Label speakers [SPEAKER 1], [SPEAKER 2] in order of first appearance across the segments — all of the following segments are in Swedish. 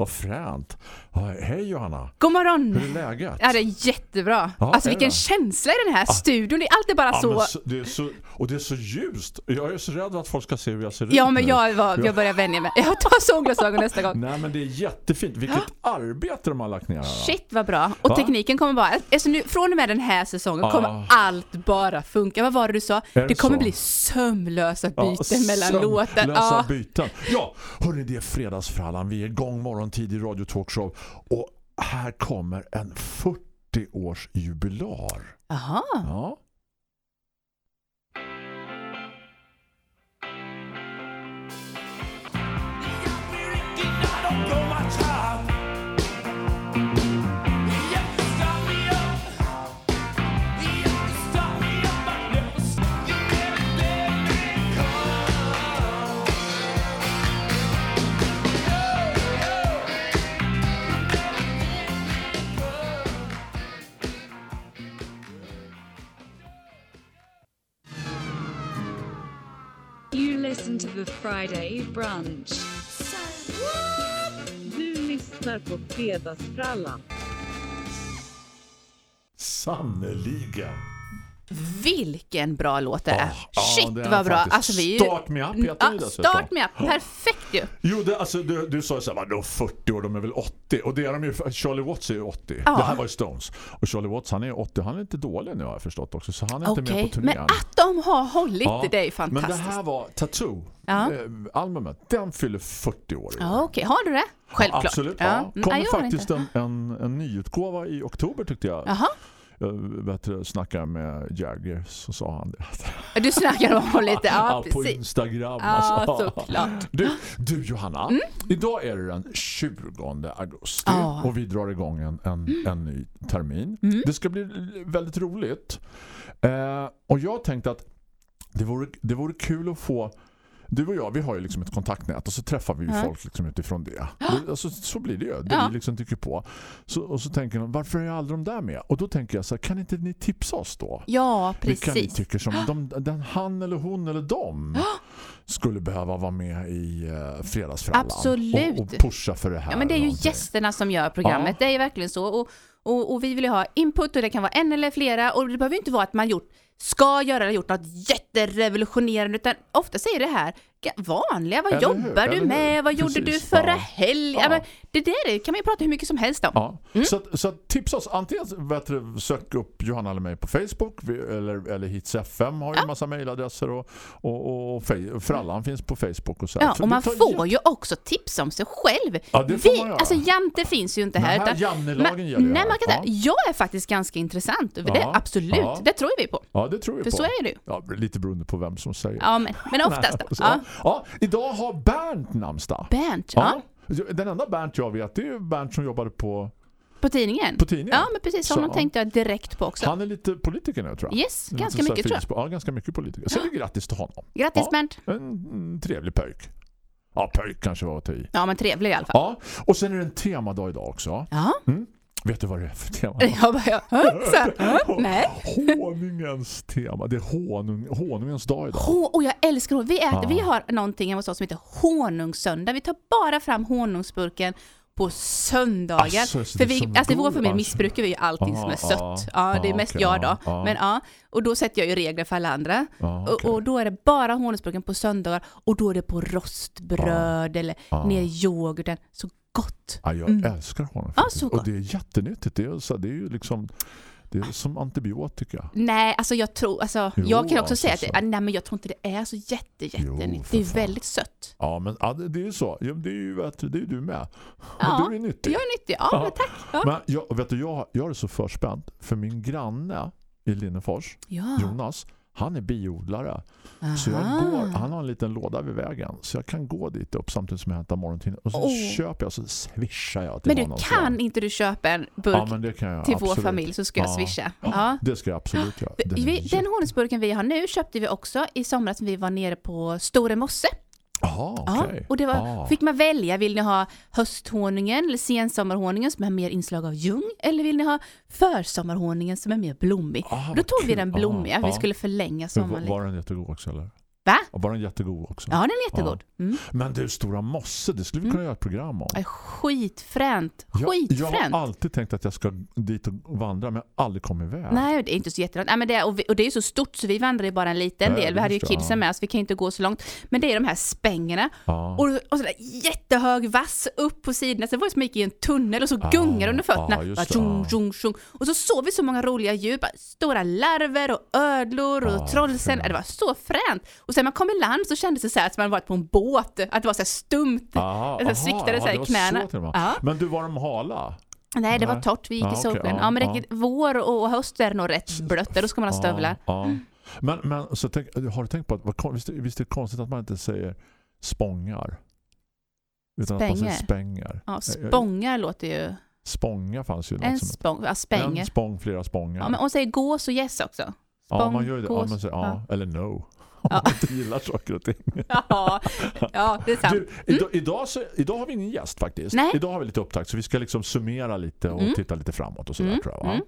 [SPEAKER 1] Vad fränt. Ja, Hej Johanna,
[SPEAKER 2] God morgon!
[SPEAKER 1] hur är läget?
[SPEAKER 2] Ja, det är jättebra.
[SPEAKER 1] Ja,
[SPEAKER 2] alltså
[SPEAKER 1] är
[SPEAKER 2] vilken
[SPEAKER 1] det?
[SPEAKER 2] känsla i den här studion. Det är alltid bara
[SPEAKER 1] Ja,
[SPEAKER 2] så...
[SPEAKER 1] det är så. Och det är så ljust. Jag är så rädd att folk ska se hur jag ser ut
[SPEAKER 2] Ja, men
[SPEAKER 1] nu.
[SPEAKER 2] jag, var, jag börjar vänja mig. Jag tar solglasögon nästa gång.
[SPEAKER 1] Nej, men det är jättefint. Vilket arbete de har lagt ner här.
[SPEAKER 2] Shit vad bra. Och
[SPEAKER 1] Va?
[SPEAKER 2] tekniken kommer bara... Alltså nu, från och med den här säsongen
[SPEAKER 1] Ja.
[SPEAKER 2] kommer allt bara funka. Vad var det du sa?
[SPEAKER 1] det
[SPEAKER 2] Det kommer
[SPEAKER 1] så?
[SPEAKER 2] bli sömlösa
[SPEAKER 1] Ja,
[SPEAKER 2] byten mellan låtar.
[SPEAKER 1] sömnlösa
[SPEAKER 2] Ja.
[SPEAKER 1] byten. Ja, hörni, det är fredagsfrallan. Vi är igång morgontid i Radio Talkshow. Och här kommer en 40-års jubilar.
[SPEAKER 2] Aha.
[SPEAKER 1] Ja.
[SPEAKER 3] You the Friday brunch.
[SPEAKER 4] Du lyssnar på Fredagsfrallan.
[SPEAKER 1] Sannoliken.
[SPEAKER 2] Vilken bra låt det är.
[SPEAKER 1] Ja, ja,
[SPEAKER 2] Shit
[SPEAKER 1] det är
[SPEAKER 2] vad bra. Alltså, vi...
[SPEAKER 1] Start me up heter
[SPEAKER 2] ja. Start me up. Perfekt ju.
[SPEAKER 1] Jo, det, alltså, du, du sa ju så här, vadå 40 år, de är väl 80. Och det är de ju, Charlie Watts är ju 80.
[SPEAKER 2] Ja.
[SPEAKER 1] Det här var ju Stones. Och Charlie Watts, han är 80. Han är inte dålig nu har jag förstått också. Så han är inte med på turnén.
[SPEAKER 2] men att de har hållit
[SPEAKER 1] Ja,
[SPEAKER 2] det är ju
[SPEAKER 1] Men det
[SPEAKER 2] fantastiskt.
[SPEAKER 1] här var Tattoo,
[SPEAKER 2] Ja.
[SPEAKER 1] eh, albumet. Den fyller 40 år.
[SPEAKER 2] Ja, Okej, har du det? Självklart.
[SPEAKER 1] Absolut,
[SPEAKER 2] Ja.
[SPEAKER 1] ja.
[SPEAKER 2] Mm,
[SPEAKER 1] Kommer faktiskt en, en, en nyutgåva i oktober tyckte jag.
[SPEAKER 2] Jaha,
[SPEAKER 1] Jag snackade med Jagger så sa han det.
[SPEAKER 2] du snackar om lite. Ja,
[SPEAKER 1] på
[SPEAKER 2] precis.
[SPEAKER 1] Instagram.
[SPEAKER 2] Ja,
[SPEAKER 1] alltså.
[SPEAKER 2] såklart.
[SPEAKER 1] Du, du Johanna, idag är det den 20 augusti
[SPEAKER 2] Mm. Ja. Mm.
[SPEAKER 1] och vi drar igång en, en, en ny termin. Det ska bli väldigt roligt. Eh, och jag tänkte att det vore, det vore kul att få du och jag, vi har ju liksom ett kontaktnät och så träffar vi
[SPEAKER 2] Ja.
[SPEAKER 1] folk liksom utifrån det. det alltså, så blir det ju, det
[SPEAKER 2] Ja.
[SPEAKER 1] vi liksom tycker på. Så, och så tänker de, varför är aldrig de där med? Och då tänker jag så här, kan inte ni tipsa oss då?
[SPEAKER 2] Ja,
[SPEAKER 1] Vilka ni
[SPEAKER 2] precis.
[SPEAKER 1] tycker som de, den, han eller hon eller de skulle behöva vara med i uh, fredagsfrallan.
[SPEAKER 2] Absolut.
[SPEAKER 1] Och, och pusha för det här.
[SPEAKER 2] Ja, men det är ju
[SPEAKER 1] någonting.
[SPEAKER 2] gästerna som gör programmet.
[SPEAKER 1] Ja.
[SPEAKER 2] Det är ju verkligen så. Och, och, och vi vill ju ha input och det kan vara en eller flera. Och det behöver ju inte vara att man gjort, ska göra eller gjort något jätterevolutionerande. Utan ofta säger det här vanliga. Vad
[SPEAKER 1] Eller hur?
[SPEAKER 2] jobbar du med? Vad gjorde du
[SPEAKER 1] Precis.
[SPEAKER 2] förra
[SPEAKER 1] Ja.
[SPEAKER 2] helgen?
[SPEAKER 1] Ja.
[SPEAKER 2] Ja. det där kan man ju prata hur mycket som helst om.
[SPEAKER 1] Ja.
[SPEAKER 2] Mm.
[SPEAKER 1] Så, så tipsa oss. Antingen vet du, sök upp Johanna eller mig på Facebook eller, eller Hits FM har ju en massa mejladresser och, och, och, Frallan finns på Facebook och så.
[SPEAKER 2] Ja, och man får ju också tipsa om sig själv.
[SPEAKER 1] Ja, det får
[SPEAKER 2] Vi,
[SPEAKER 1] man göra.
[SPEAKER 2] alltså Jante finns ju inte här.
[SPEAKER 1] Här Jannelagen gäller
[SPEAKER 2] nej,
[SPEAKER 1] här.
[SPEAKER 2] man kan säga,
[SPEAKER 1] Ja.
[SPEAKER 2] Jag är faktiskt ganska intressant över det,
[SPEAKER 1] Ja.
[SPEAKER 2] absolut.
[SPEAKER 1] Ja.
[SPEAKER 2] Det tror vi på.
[SPEAKER 1] Ja, det tror vi
[SPEAKER 2] För
[SPEAKER 1] på.
[SPEAKER 2] så är det ju.
[SPEAKER 1] Ja, lite beroende på vem som säger.
[SPEAKER 2] Ja, men, men oftast Ja.
[SPEAKER 1] ja, idag har Bernt namnsdag.
[SPEAKER 2] Bernt, ja.
[SPEAKER 1] Den enda Bernt jag vet det är Bernt som jobbade på,
[SPEAKER 2] På tidningen?
[SPEAKER 1] på tidningen.
[SPEAKER 2] Ja, men precis.
[SPEAKER 1] Så,
[SPEAKER 2] Honom
[SPEAKER 1] ja.
[SPEAKER 2] tänkte jag direkt på också.
[SPEAKER 1] Han är lite politiker nu tror jag.
[SPEAKER 2] Yes, ganska
[SPEAKER 1] så
[SPEAKER 2] mycket tror jag.
[SPEAKER 1] Ja, ganska mycket politiker. Så det är grattis till honom.
[SPEAKER 2] Grattis
[SPEAKER 1] Ja.
[SPEAKER 2] Bernt.
[SPEAKER 1] En, en trevlig pöjk. Ja, pöjk kanske var att ta i.
[SPEAKER 2] Ja, men trevlig i alla fall.
[SPEAKER 1] Ja, och sen är det en temadag idag också.
[SPEAKER 2] Ja.
[SPEAKER 1] Vet du vad det är för tema?
[SPEAKER 2] Jag bara, ja, så här, hä? nej.
[SPEAKER 1] Honungens tema. Det är honung, honungens dag idag.
[SPEAKER 2] Hå- och jag älskar honung. Vi, äter,
[SPEAKER 1] Ja.
[SPEAKER 2] vi har någonting hos oss som heter honungssöndag. Vi tar bara fram honungsburken på söndagar.
[SPEAKER 1] Asså, så
[SPEAKER 2] För vi,
[SPEAKER 1] som
[SPEAKER 2] alltså i vår familj
[SPEAKER 1] alltså.
[SPEAKER 2] missbrukar vi ju allting som
[SPEAKER 1] Ja,
[SPEAKER 2] är sött.
[SPEAKER 1] ja,
[SPEAKER 2] Ja, det är
[SPEAKER 1] ja,
[SPEAKER 2] mest
[SPEAKER 1] okej,
[SPEAKER 2] jag då.
[SPEAKER 1] ja, ja.
[SPEAKER 2] Men ja, och då sätter jag ju regler för alla andra.
[SPEAKER 1] Ja,
[SPEAKER 2] Och, och då är det bara honungsburken på söndagar och då är det på rostbröd eller ner i yoghurten. Så gott!
[SPEAKER 1] Ja, jag
[SPEAKER 2] Mm.
[SPEAKER 1] älskar honom
[SPEAKER 2] Ja, så
[SPEAKER 1] och det är jättenyttigt. Det är, så, det är ju liksom det är som antibiotika.
[SPEAKER 2] Nej, alltså jag tror, alltså,
[SPEAKER 1] Jo,
[SPEAKER 2] jag kan också
[SPEAKER 1] alltså
[SPEAKER 2] säga att det, nej men jag tror inte det är så jätte, jättenyttigt. Det är väldigt sött.
[SPEAKER 1] Ja, men ja, det, är ju så. Ja, det är ju du, det är du med.
[SPEAKER 2] Ja,
[SPEAKER 1] du är nyttig.
[SPEAKER 2] Jag är nyttig, ja, men tack. Ja.
[SPEAKER 1] Men jag, vet du, jag, jag är så förspänt för min granne i Linnefors,
[SPEAKER 2] Ja.
[SPEAKER 1] Jonas, han är biodlare. Så jag
[SPEAKER 2] Aha.
[SPEAKER 1] går, han har en liten låda vid vägen så jag kan gå dit upp samtidigt som jag hämtar morgontidningen och så
[SPEAKER 2] Åh.
[SPEAKER 1] köper jag så swishar jag till
[SPEAKER 2] Men du
[SPEAKER 1] honom.
[SPEAKER 2] kan inte du köpa en burk
[SPEAKER 1] ja, men jag,
[SPEAKER 2] till
[SPEAKER 1] absolut.
[SPEAKER 2] vår familj så ska jag
[SPEAKER 1] Ja.
[SPEAKER 2] swisha. Ja.
[SPEAKER 1] Det ska jag absolut göra. Den
[SPEAKER 2] Vi, den honungsburken vi har nu köpte vi också i somras när vi var nere på Store Mosse.
[SPEAKER 1] Jaha,
[SPEAKER 2] Ja, och det var,
[SPEAKER 1] Ah.
[SPEAKER 2] fick man välja, vill ni ha hösthonungen eller sensommarhonungen som har mer inslag av ljung eller vill ni ha försommarhonungen som är mer blommig?
[SPEAKER 1] Ah,
[SPEAKER 2] Då tog vi den blommiga,
[SPEAKER 1] Ah,
[SPEAKER 2] vi skulle förlänga sommaren
[SPEAKER 1] Var, var den jättegod också eller?
[SPEAKER 2] Va?
[SPEAKER 1] Var den jättegod också?
[SPEAKER 2] Ja, den är jättegod. Mm.
[SPEAKER 1] Men du, Stora Mosse, det skulle vi kunna göra ett program om.
[SPEAKER 2] Är Skitfränt,
[SPEAKER 1] Jag, jag
[SPEAKER 2] skitfränt.
[SPEAKER 1] har alltid tänkt att jag ska dit och vandra men jag har aldrig kommit iväg.
[SPEAKER 2] Nej, det är inte så jättelångt. Nej, men det, är- och, vi, och det är så stort så vi vandrar ju bara en liten
[SPEAKER 1] Nej,
[SPEAKER 2] del. Vi hade ju kidsen
[SPEAKER 1] ja.
[SPEAKER 2] med oss, vi kan inte gå så långt. Men det är de här spängerna
[SPEAKER 1] Ja.
[SPEAKER 2] och, och sådär jättehög vass upp på sidorna. Sen var det som gick i en tunnel och så
[SPEAKER 1] Ah,
[SPEAKER 2] gungar under fötterna. tjong,
[SPEAKER 1] ah.
[SPEAKER 2] tjong, tjong. Och så såg vi så många roliga djur. Bara Stora larver och ödlor och
[SPEAKER 1] Ah,
[SPEAKER 2] trollsen. Det var så fränt. Och sen man kom i land så kändes det så att man varit på en båt. Att det var så stumt.
[SPEAKER 1] Aha,
[SPEAKER 2] Jag sviktade så här
[SPEAKER 1] det
[SPEAKER 2] i
[SPEAKER 1] var
[SPEAKER 2] knäna.
[SPEAKER 1] Så.
[SPEAKER 2] Ja.
[SPEAKER 1] Men du var de hala?
[SPEAKER 2] Nej, det var
[SPEAKER 1] Nej.
[SPEAKER 2] torrt. Vi gick
[SPEAKER 1] Ja,
[SPEAKER 2] i solen.
[SPEAKER 1] ja,
[SPEAKER 2] Ja, men
[SPEAKER 1] ja.
[SPEAKER 2] det, vår och höst är nog rätt blött. Då ska man ha stövlar.
[SPEAKER 1] Ja, ja. Men, men så tänk, har du tänkt på att visst, är- visst är det konstigt att man inte säger spångar? Utan att man säger spängar.
[SPEAKER 2] Ja, spångar låter ju...
[SPEAKER 1] Spånga fanns ju
[SPEAKER 2] En spång, ja,
[SPEAKER 1] en
[SPEAKER 2] spänger.
[SPEAKER 1] spång, flera spångar.
[SPEAKER 2] Ja, men hon säger gås och gäss också.
[SPEAKER 1] Ja,
[SPEAKER 2] Spång,
[SPEAKER 1] man gör det. Ja, så, ja, Eller no.
[SPEAKER 2] Ja.
[SPEAKER 1] man inte gillar saker och ting.
[SPEAKER 2] Ja, ja det är sant.
[SPEAKER 1] Du, idag, idag, så, idag har vi ingen gäst faktiskt.
[SPEAKER 2] Nej.
[SPEAKER 1] Idag har vi lite upptakt så vi ska liksom summera lite och
[SPEAKER 2] Mm.
[SPEAKER 1] titta lite framåt och sådär
[SPEAKER 2] Mm,
[SPEAKER 1] tror jag. Va?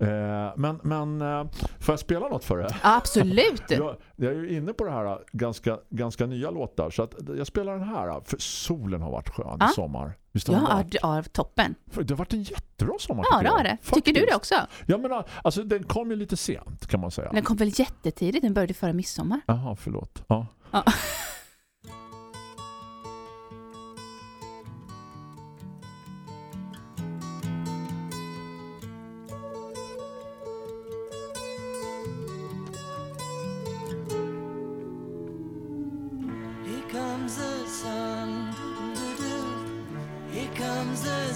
[SPEAKER 1] Eh, men men eh, får jag spela något för det?
[SPEAKER 2] Absolut.
[SPEAKER 1] Jag, jag är ju inne på det här ganska, ganska nya låtar så att jag spelar den här för solen har varit skön
[SPEAKER 2] Ja.
[SPEAKER 1] i sommar.
[SPEAKER 2] Ja, ja, toppen.
[SPEAKER 1] Det har varit en jättebra sommar
[SPEAKER 2] Ja, det har det. Tycker du det
[SPEAKER 1] Faktiskt.
[SPEAKER 2] också?
[SPEAKER 1] Ja men alltså den kom ju lite sent kan man säga.
[SPEAKER 2] Den kom väl jättetidigt, den började före midsommar.
[SPEAKER 1] Jaha, förlåt. Ja.
[SPEAKER 2] Ja.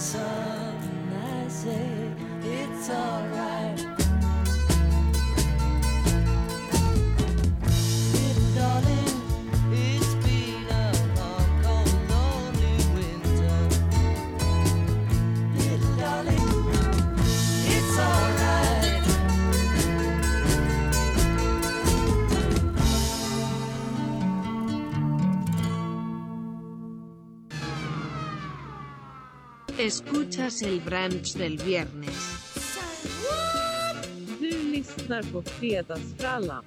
[SPEAKER 5] sun. I say
[SPEAKER 6] Escuchas el brunch del viernes.
[SPEAKER 4] Du lyssnar på Fredagsfrallan.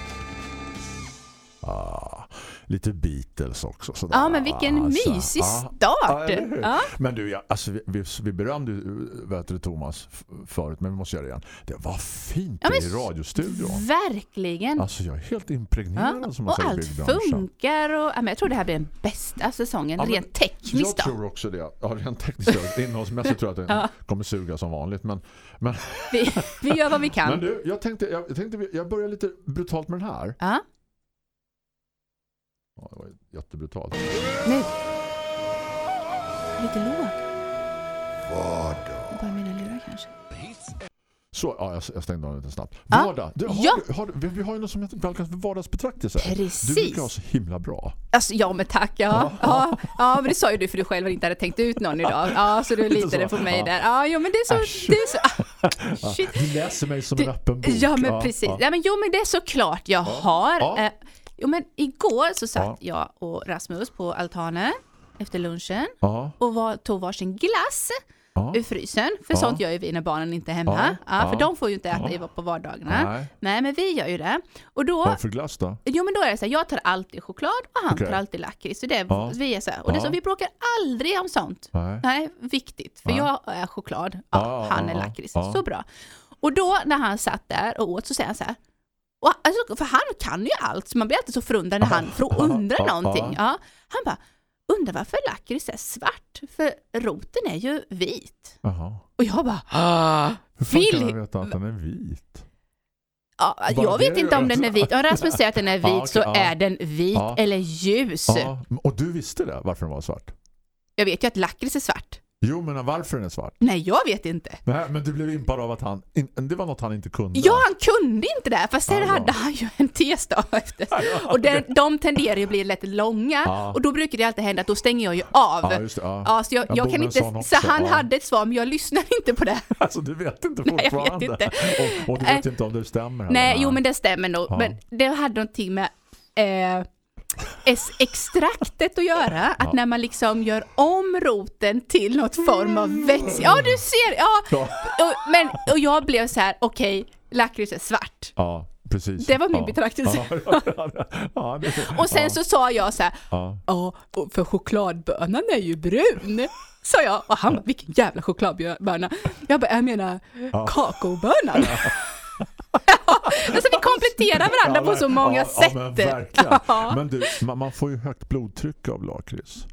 [SPEAKER 1] Ah, lite Beatles också. Sådär.
[SPEAKER 2] Ja, men vilken
[SPEAKER 1] Alltså,
[SPEAKER 2] mysig
[SPEAKER 1] ja.
[SPEAKER 2] start.
[SPEAKER 1] Ja?
[SPEAKER 2] Ja.
[SPEAKER 1] Men du, ja, alltså, vi, vi, vi berömde vet du, Thomas förut, men vi måste göra det igen. Det var fint
[SPEAKER 2] Ja,
[SPEAKER 1] i radiostudion.
[SPEAKER 2] Verkligen.
[SPEAKER 1] Alltså jag är helt impregnerad
[SPEAKER 2] Ja,
[SPEAKER 1] som man
[SPEAKER 2] och
[SPEAKER 1] säger
[SPEAKER 2] allt funkar. Och, ja, men jag tror det här blir den bästa säsongen,
[SPEAKER 1] Ja,
[SPEAKER 2] rent tekniskt.
[SPEAKER 1] Jag
[SPEAKER 2] då.
[SPEAKER 1] tror också det. Ja, rent tekniskt. Innehållsmässigt tror jag att den
[SPEAKER 2] Ja.
[SPEAKER 1] kommer suga som vanligt. Men, men,
[SPEAKER 2] Vi, vi gör vad vi kan.
[SPEAKER 1] men du, jag tänkte, jag, jag tänkte, jag börjar lite brutalt med den här.
[SPEAKER 2] Ja,
[SPEAKER 1] Ja, det var jättebrutalt.
[SPEAKER 2] nu. Lite låg. Bara mina lurar kanske.
[SPEAKER 1] Så, ja, jag, jag stängde av lite snabbt.
[SPEAKER 2] Ja.
[SPEAKER 1] Vardag. Du, har,
[SPEAKER 2] Ja.
[SPEAKER 1] du- har, vi, vi har ju något som heter kallas för vardagsbetraktelse.
[SPEAKER 2] Precis.
[SPEAKER 1] Du brukar ha så himla bra.
[SPEAKER 2] Alltså, ja men tack. Ja. Ja, ja, men det sa ju du för du själv inte hade tänkt ut någon idag. Ja, så du
[SPEAKER 1] Lite
[SPEAKER 2] litade på mig
[SPEAKER 1] Ja.
[SPEAKER 2] där. Ja, jo men det är så... Det är så ah, shit.
[SPEAKER 1] Du läser mig som
[SPEAKER 2] Du-
[SPEAKER 1] en öppen bok.
[SPEAKER 2] Ja men precis. Ja. men, jo men det är såklart jag har.
[SPEAKER 1] Ja.
[SPEAKER 2] Eh, jo men igår så satt
[SPEAKER 1] Ja.
[SPEAKER 2] jag och Rasmus på altanen efter lunchen
[SPEAKER 1] Ja,
[SPEAKER 2] och var, tog varsin glass
[SPEAKER 1] ja.
[SPEAKER 2] ur frysen. För sånt gör ju vi när barnen inte är hemma. För de får ju inte äta på vardagarna.
[SPEAKER 1] Nej.
[SPEAKER 2] Nej men vi gör ju det. Och då,
[SPEAKER 1] Vad för glass då?
[SPEAKER 2] jo men då är det så här, jag tar alltid choklad och han
[SPEAKER 1] Okej.
[SPEAKER 2] tar alltid lakrits. Så det, vi är så här, och det är så, vi bråkar aldrig om sånt.
[SPEAKER 1] Nej.
[SPEAKER 2] Nej, viktigt. För
[SPEAKER 1] Nej.
[SPEAKER 2] jag är choklad, han är lakrits. Så bra. Och då när han satt där och åt så säger han så här, och, alltså, för han kan ju allt, så man blir alltid så förundrad när han undrar någonting.
[SPEAKER 1] ja.
[SPEAKER 2] Ja. Han bara, undrar varför lakrits är svart? För roten är ju vit.
[SPEAKER 1] Jaha.
[SPEAKER 2] Och jag bara, ah,
[SPEAKER 1] Hur fan kan
[SPEAKER 2] Vill-
[SPEAKER 1] jag veta att den är vit?
[SPEAKER 2] ja,
[SPEAKER 1] Bara
[SPEAKER 2] jag vet inte om den är vit. Om Rasmus säger att den är vit
[SPEAKER 1] Ja, okej,
[SPEAKER 2] så
[SPEAKER 1] ja.
[SPEAKER 2] är den vit
[SPEAKER 1] Ja.
[SPEAKER 2] eller ljus.
[SPEAKER 1] Och du visste det, varför den var svart?
[SPEAKER 2] Jag vet ju att lakrits är svart.
[SPEAKER 1] Jo, men varför den är svart?
[SPEAKER 2] Nej, jag vet inte.
[SPEAKER 1] Nej, men du blev impad av att han... In, det var något han inte kunde.
[SPEAKER 2] Ja, han kunde inte det, fast sen hade han ju en T-stav efter. Och den, de tenderar ju att bli lätt långa
[SPEAKER 1] Ja.
[SPEAKER 2] och då brukar det alltid hända att då stänger jag ju av.
[SPEAKER 1] Ja, just det, ja.
[SPEAKER 2] Ja, så jag,
[SPEAKER 1] Jag
[SPEAKER 2] jag kan inte, så han hade ett svar men jag lyssnar inte på det.
[SPEAKER 1] Alltså, du vet inte
[SPEAKER 2] Nej, jag vet
[SPEAKER 1] fortfarande.
[SPEAKER 2] inte.
[SPEAKER 1] Och, och du vet inte om det stämmer.
[SPEAKER 2] Nej, jo men det stämmer nog. Men det hade någonting med eh, extraktet att göra. Att
[SPEAKER 1] Ja.
[SPEAKER 2] när man liksom gör om roten till något form av vätska. Ja, du ser! Ja.
[SPEAKER 1] Ja.
[SPEAKER 2] Och, men, och jag blev så här: okej, lakrits är svart.
[SPEAKER 1] Ja, precis.
[SPEAKER 2] Det var min
[SPEAKER 1] ja.
[SPEAKER 2] betraktelse.
[SPEAKER 1] Ja, ja,
[SPEAKER 2] Och sen så sa jag så här,
[SPEAKER 1] Ja.
[SPEAKER 2] för chokladbönan är ju brun. Sa jag, och han bara, vilken jävla chokladböna. Jag bara, jag menar kakaobönan. Alltså vi kompletterar varandra på så många
[SPEAKER 1] ja,
[SPEAKER 2] sätt.
[SPEAKER 1] Ja, men verkligen.
[SPEAKER 2] Ja.
[SPEAKER 1] Men du, man, man får ju högt blodtryck av lakrits.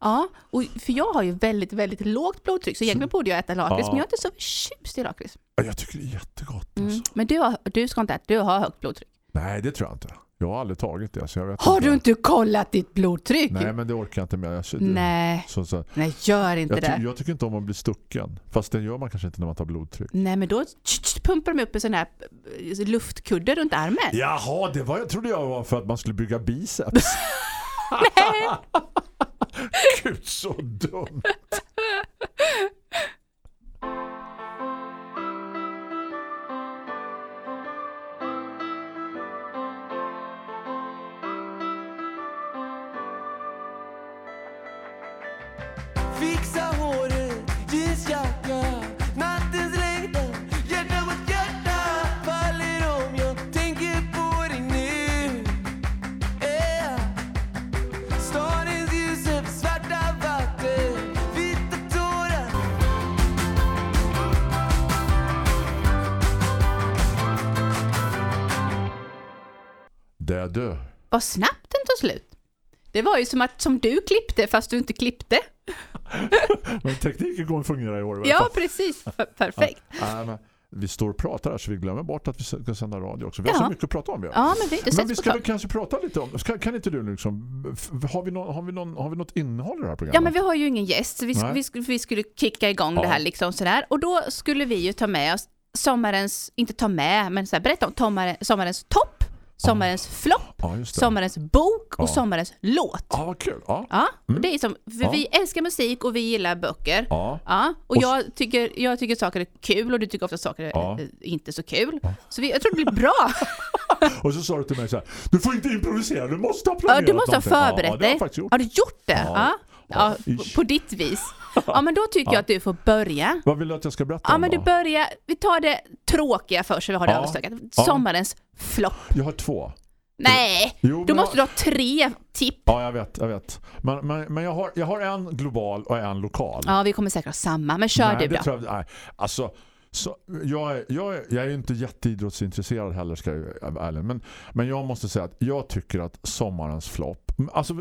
[SPEAKER 2] Ja, och för jag har ju väldigt, väldigt lågt blodtryck så egentligen borde jag äta lakrits,
[SPEAKER 1] Ja.
[SPEAKER 2] men jag är inte så förtjust i lakrits.
[SPEAKER 1] Ja, Jag tycker det är jättegott.
[SPEAKER 2] Mm.
[SPEAKER 1] Alltså.
[SPEAKER 2] Men du, har, du ska inte äta, du har högt blodtryck.
[SPEAKER 1] Nej, det tror jag inte. Jag har aldrig tagit det. Så jag vet
[SPEAKER 2] Har du inte kollat ditt blodtryck?
[SPEAKER 1] Nej, men det orkar jag inte med. Jag,
[SPEAKER 2] Nej,
[SPEAKER 1] Så, så,
[SPEAKER 2] nej gör inte
[SPEAKER 1] jag,
[SPEAKER 2] det.
[SPEAKER 1] jag tycker inte om att bli stucken. Fast det gör man kanske inte när man tar blodtryck.
[SPEAKER 2] Nej, men då pumpar de upp en sån här eh, luftkudde runt armen.
[SPEAKER 1] Jaha, det var jag trodde jag var för att man skulle bygga biceps. Gud, så dumt.
[SPEAKER 2] Vad snabbt den tog slut. Det var ju som att som du klippte fast du inte klippte.
[SPEAKER 1] Men tekniken kommer fungera i år. i
[SPEAKER 2] Ja, precis. Perfekt.
[SPEAKER 1] Nej, men vi står och pratar här så vi glömmer bort att vi ska sända radio också. Vi har
[SPEAKER 2] Ja.
[SPEAKER 1] så mycket att prata om. Ja.
[SPEAKER 2] Ja, men vi har inte
[SPEAKER 1] Men vi ska väl kanske prata lite om ska, Kan inte du liksom har vi, någon, har, vi någon, har vi något innehåll i det här programmet?
[SPEAKER 2] Ja, men vi har ju ingen gäst, så vi,
[SPEAKER 1] Nej.
[SPEAKER 2] vi, vi skulle kicka igång
[SPEAKER 1] Ja.
[SPEAKER 2] det här liksom sådär. Och då skulle vi ju ta med oss sommarens, inte ta med, men så här, berätta om sommarens topp, sommarens flopp,
[SPEAKER 1] Ja,
[SPEAKER 2] sommarens bok och
[SPEAKER 1] Ja.
[SPEAKER 2] sommarens låt.
[SPEAKER 1] Ja, vad kul. Ja.
[SPEAKER 2] Ja,
[SPEAKER 1] Mm.
[SPEAKER 2] det är som,
[SPEAKER 1] Ja.
[SPEAKER 2] vi älskar musik och vi gillar böcker.
[SPEAKER 1] Ja.
[SPEAKER 2] Ja, och
[SPEAKER 1] Och-
[SPEAKER 2] jag tycker, jag tycker saker är kul och du tycker ofta saker är
[SPEAKER 1] Ja.
[SPEAKER 2] eh, inte så kul. Så vi, jag tror det blir bra.
[SPEAKER 1] Och så sa du till mig så här, du får inte improvisera, du måste ha
[SPEAKER 2] Ja,
[SPEAKER 1] planerat
[SPEAKER 2] du måste ha
[SPEAKER 1] någonting." Ja,
[SPEAKER 2] förberett
[SPEAKER 1] ja, har
[SPEAKER 2] dig.
[SPEAKER 1] gjort.
[SPEAKER 2] Har du gjort det?
[SPEAKER 1] Ja.
[SPEAKER 2] Ja. Ja,
[SPEAKER 1] Ja.
[SPEAKER 2] på ditt vis. Ja, men då tycker jag att du får börja.
[SPEAKER 1] Vad vill du att jag ska berätta
[SPEAKER 2] Ja,
[SPEAKER 1] om
[SPEAKER 2] men
[SPEAKER 1] då?
[SPEAKER 2] du börjar, vi tar det tråkiga först så vi har det
[SPEAKER 1] Ja.
[SPEAKER 2] överstökat.
[SPEAKER 1] Ja.
[SPEAKER 2] Sommarens flopp.
[SPEAKER 1] Jag har två.
[SPEAKER 2] Nej,
[SPEAKER 1] Jo,
[SPEAKER 2] du
[SPEAKER 1] men
[SPEAKER 2] måste du ha tre tipp.
[SPEAKER 1] Ja, jag vet, jag vet. Men, men, men jag, har, jag har en global och en lokal.
[SPEAKER 2] Ja, vi kommer säkert ha samma, men kör
[SPEAKER 1] nej,
[SPEAKER 2] du
[SPEAKER 1] det
[SPEAKER 2] då.
[SPEAKER 1] tror jag, nej. Alltså, så, jag, är, jag, jag är inte jätteidrottsintresserad heller ska jag ärlig. Men, men jag måste säga att jag tycker att sommarens flopp alltså,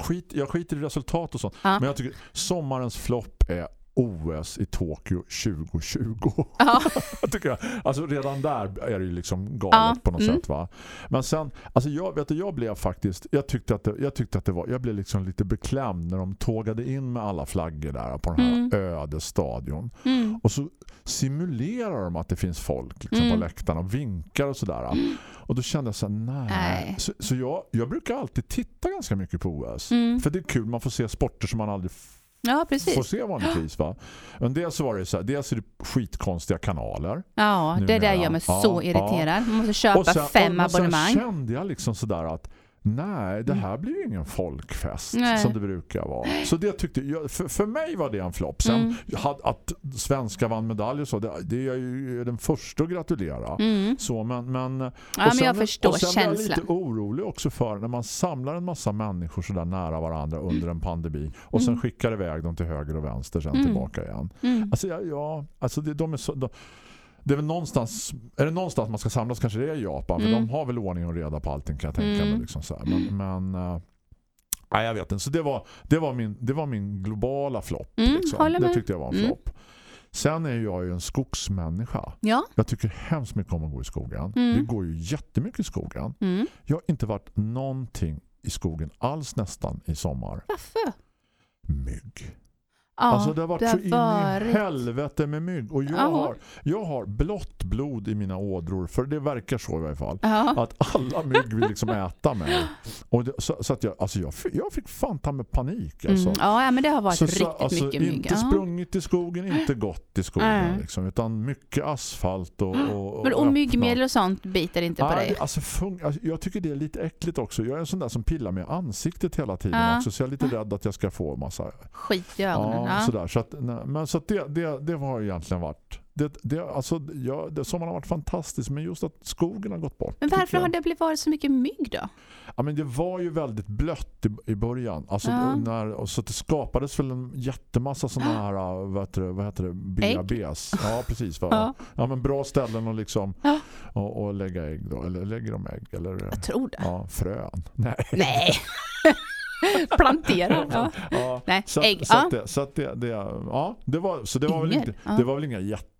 [SPEAKER 1] skit, jag skiter i resultat och sånt
[SPEAKER 2] Ja.
[SPEAKER 1] men jag tycker sommarens flopp är OS i Tokyo 2020.
[SPEAKER 2] Ja.
[SPEAKER 1] tycker jag, alltså redan där är det ju liksom galet
[SPEAKER 2] Ja,
[SPEAKER 1] på något
[SPEAKER 2] mm.
[SPEAKER 1] sätt va. Men sen, alltså jag vet du, jag blev faktiskt, jag tyckte att det, jag tyckte att det var, jag blev liksom lite beklämd när de tågade in med alla flaggor där på den här
[SPEAKER 2] Mm.
[SPEAKER 1] öde stadion.
[SPEAKER 2] Mm.
[SPEAKER 1] Och så simulerar de att det finns folk liksom,
[SPEAKER 2] Mm.
[SPEAKER 1] på läktarna och vinkar och sådär. Och då kände jag så här, nej.
[SPEAKER 2] Nej.
[SPEAKER 1] Så, så jag, jag brukar alltid titta ganska mycket på OS.
[SPEAKER 2] Mm.
[SPEAKER 1] För det är kul, man får se sporter som man aldrig
[SPEAKER 2] Ja,
[SPEAKER 1] får
[SPEAKER 2] precis.
[SPEAKER 1] se vanligtvis. Va? Men dels var det så här, dels är det skitkonstiga kanaler.
[SPEAKER 2] Ja, det där
[SPEAKER 1] numera.
[SPEAKER 2] gör mig
[SPEAKER 1] Ja,
[SPEAKER 2] så irriterad. Man måste köpa
[SPEAKER 1] sen,
[SPEAKER 2] fem
[SPEAKER 1] och, och sen
[SPEAKER 2] abonnemang.
[SPEAKER 1] kände jag liksom sådär att nej, det här blir ju ingen folkfest
[SPEAKER 2] Nej.
[SPEAKER 1] som det brukar vara. Så det tyckte jag, för, för mig var det en flopp. Sen
[SPEAKER 2] Mm.
[SPEAKER 1] att svenska vann medalj och så, det, det är jag ju den första att gratulera.
[SPEAKER 2] Mm.
[SPEAKER 1] Så, men, men,
[SPEAKER 2] Ja, men jag förstår
[SPEAKER 1] och sen blev jag
[SPEAKER 2] känslan.
[SPEAKER 1] lite orolig också för när man samlar en massa människor så där nära varandra under en pandemi och sen
[SPEAKER 2] Mm.
[SPEAKER 1] skickar iväg dem till höger och vänster sen
[SPEAKER 2] Mm.
[SPEAKER 1] tillbaka igen.
[SPEAKER 2] Mm.
[SPEAKER 1] Alltså ja, ja alltså det, de är så, de, det är väl någonstans är det någonstans man ska samlas kanske det är Japan för
[SPEAKER 2] Mm.
[SPEAKER 1] de har väl ordning och reda på allting kan jag tänka
[SPEAKER 2] Mm.
[SPEAKER 1] mig liksom så här. men, men eh, nej jag vet inte så det var, det var, min, det var min globala flopp
[SPEAKER 2] Mm,
[SPEAKER 1] liksom. det tyckte jag var en
[SPEAKER 2] Mm.
[SPEAKER 1] flopp sen är jag ju en skogsmänniska
[SPEAKER 2] Ja.
[SPEAKER 1] jag tycker hemskt mycket om att gå i skogen
[SPEAKER 2] Mm.
[SPEAKER 1] vi går ju jättemycket i skogen
[SPEAKER 2] Mm.
[SPEAKER 1] jag har inte varit någonting i skogen alls nästan i sommar
[SPEAKER 2] Varför?
[SPEAKER 1] mygg
[SPEAKER 2] Ja,
[SPEAKER 1] alltså det har varit
[SPEAKER 2] det
[SPEAKER 1] så
[SPEAKER 2] har
[SPEAKER 1] in
[SPEAKER 2] varit.
[SPEAKER 1] i helvete med mygg. Och jag,
[SPEAKER 2] Ja.
[SPEAKER 1] har, jag har blått blod i mina ådror, för det verkar så i varje fall.
[SPEAKER 2] Ja.
[SPEAKER 1] Att alla mygg vill liksom äta mig. Och det, så, så att jag, alltså jag, jag fick fan ta med panik. Alltså.
[SPEAKER 2] Mm. Ja, men det har varit
[SPEAKER 1] Så-
[SPEAKER 2] riktigt
[SPEAKER 1] så, alltså,
[SPEAKER 2] mycket mygg.
[SPEAKER 1] Inte sprungit i skogen, inte gått i skogen.
[SPEAKER 2] Nej.
[SPEAKER 1] Liksom, utan mycket asfalt och, och,
[SPEAKER 2] Men, och
[SPEAKER 1] öppna.
[SPEAKER 2] myggmedel och sånt biter inte på
[SPEAKER 1] Ja,
[SPEAKER 2] dig?
[SPEAKER 1] alltså, fun- alltså, jag tycker det är lite äckligt också. Jag är en sån där som pillar med ansiktet hela tiden
[SPEAKER 2] Ja.
[SPEAKER 1] också. Så jag är lite rädd att jag ska få massa...
[SPEAKER 2] Skit i ögonen.
[SPEAKER 1] Ja,
[SPEAKER 2] Ja,
[SPEAKER 1] sådär. Så att, nej, men så det, det, det har egentligen varit... Det, det, alltså, ja, det som har varit fantastiskt. Men just att skogen har gått bort.
[SPEAKER 2] Men varför har det blivit varit så mycket mygg då?
[SPEAKER 1] Ja, men det var ju väldigt blött i, i början. Alltså,
[SPEAKER 2] Ja.
[SPEAKER 1] när, så det skapades väl en jättemassa sådana här, äh, vad heter det, vad heter det? BABs. Ja, precis. Va?
[SPEAKER 2] Ja.
[SPEAKER 1] Ja. men bra ställen att liksom
[SPEAKER 2] Ja.
[SPEAKER 1] och, och lägga ägg då. Eller lägger de ägg? Eller
[SPEAKER 2] Jag tror det.
[SPEAKER 1] ja, frön. Nej.
[SPEAKER 2] Nej. Plantera. Ja.
[SPEAKER 1] Ja,
[SPEAKER 2] Nej,
[SPEAKER 1] så,
[SPEAKER 2] ägg.
[SPEAKER 1] Så
[SPEAKER 2] ja.
[SPEAKER 1] det, så att det, det, ja, det var, så det var, väl inte,
[SPEAKER 2] ja.
[SPEAKER 1] det var väl inga jätte...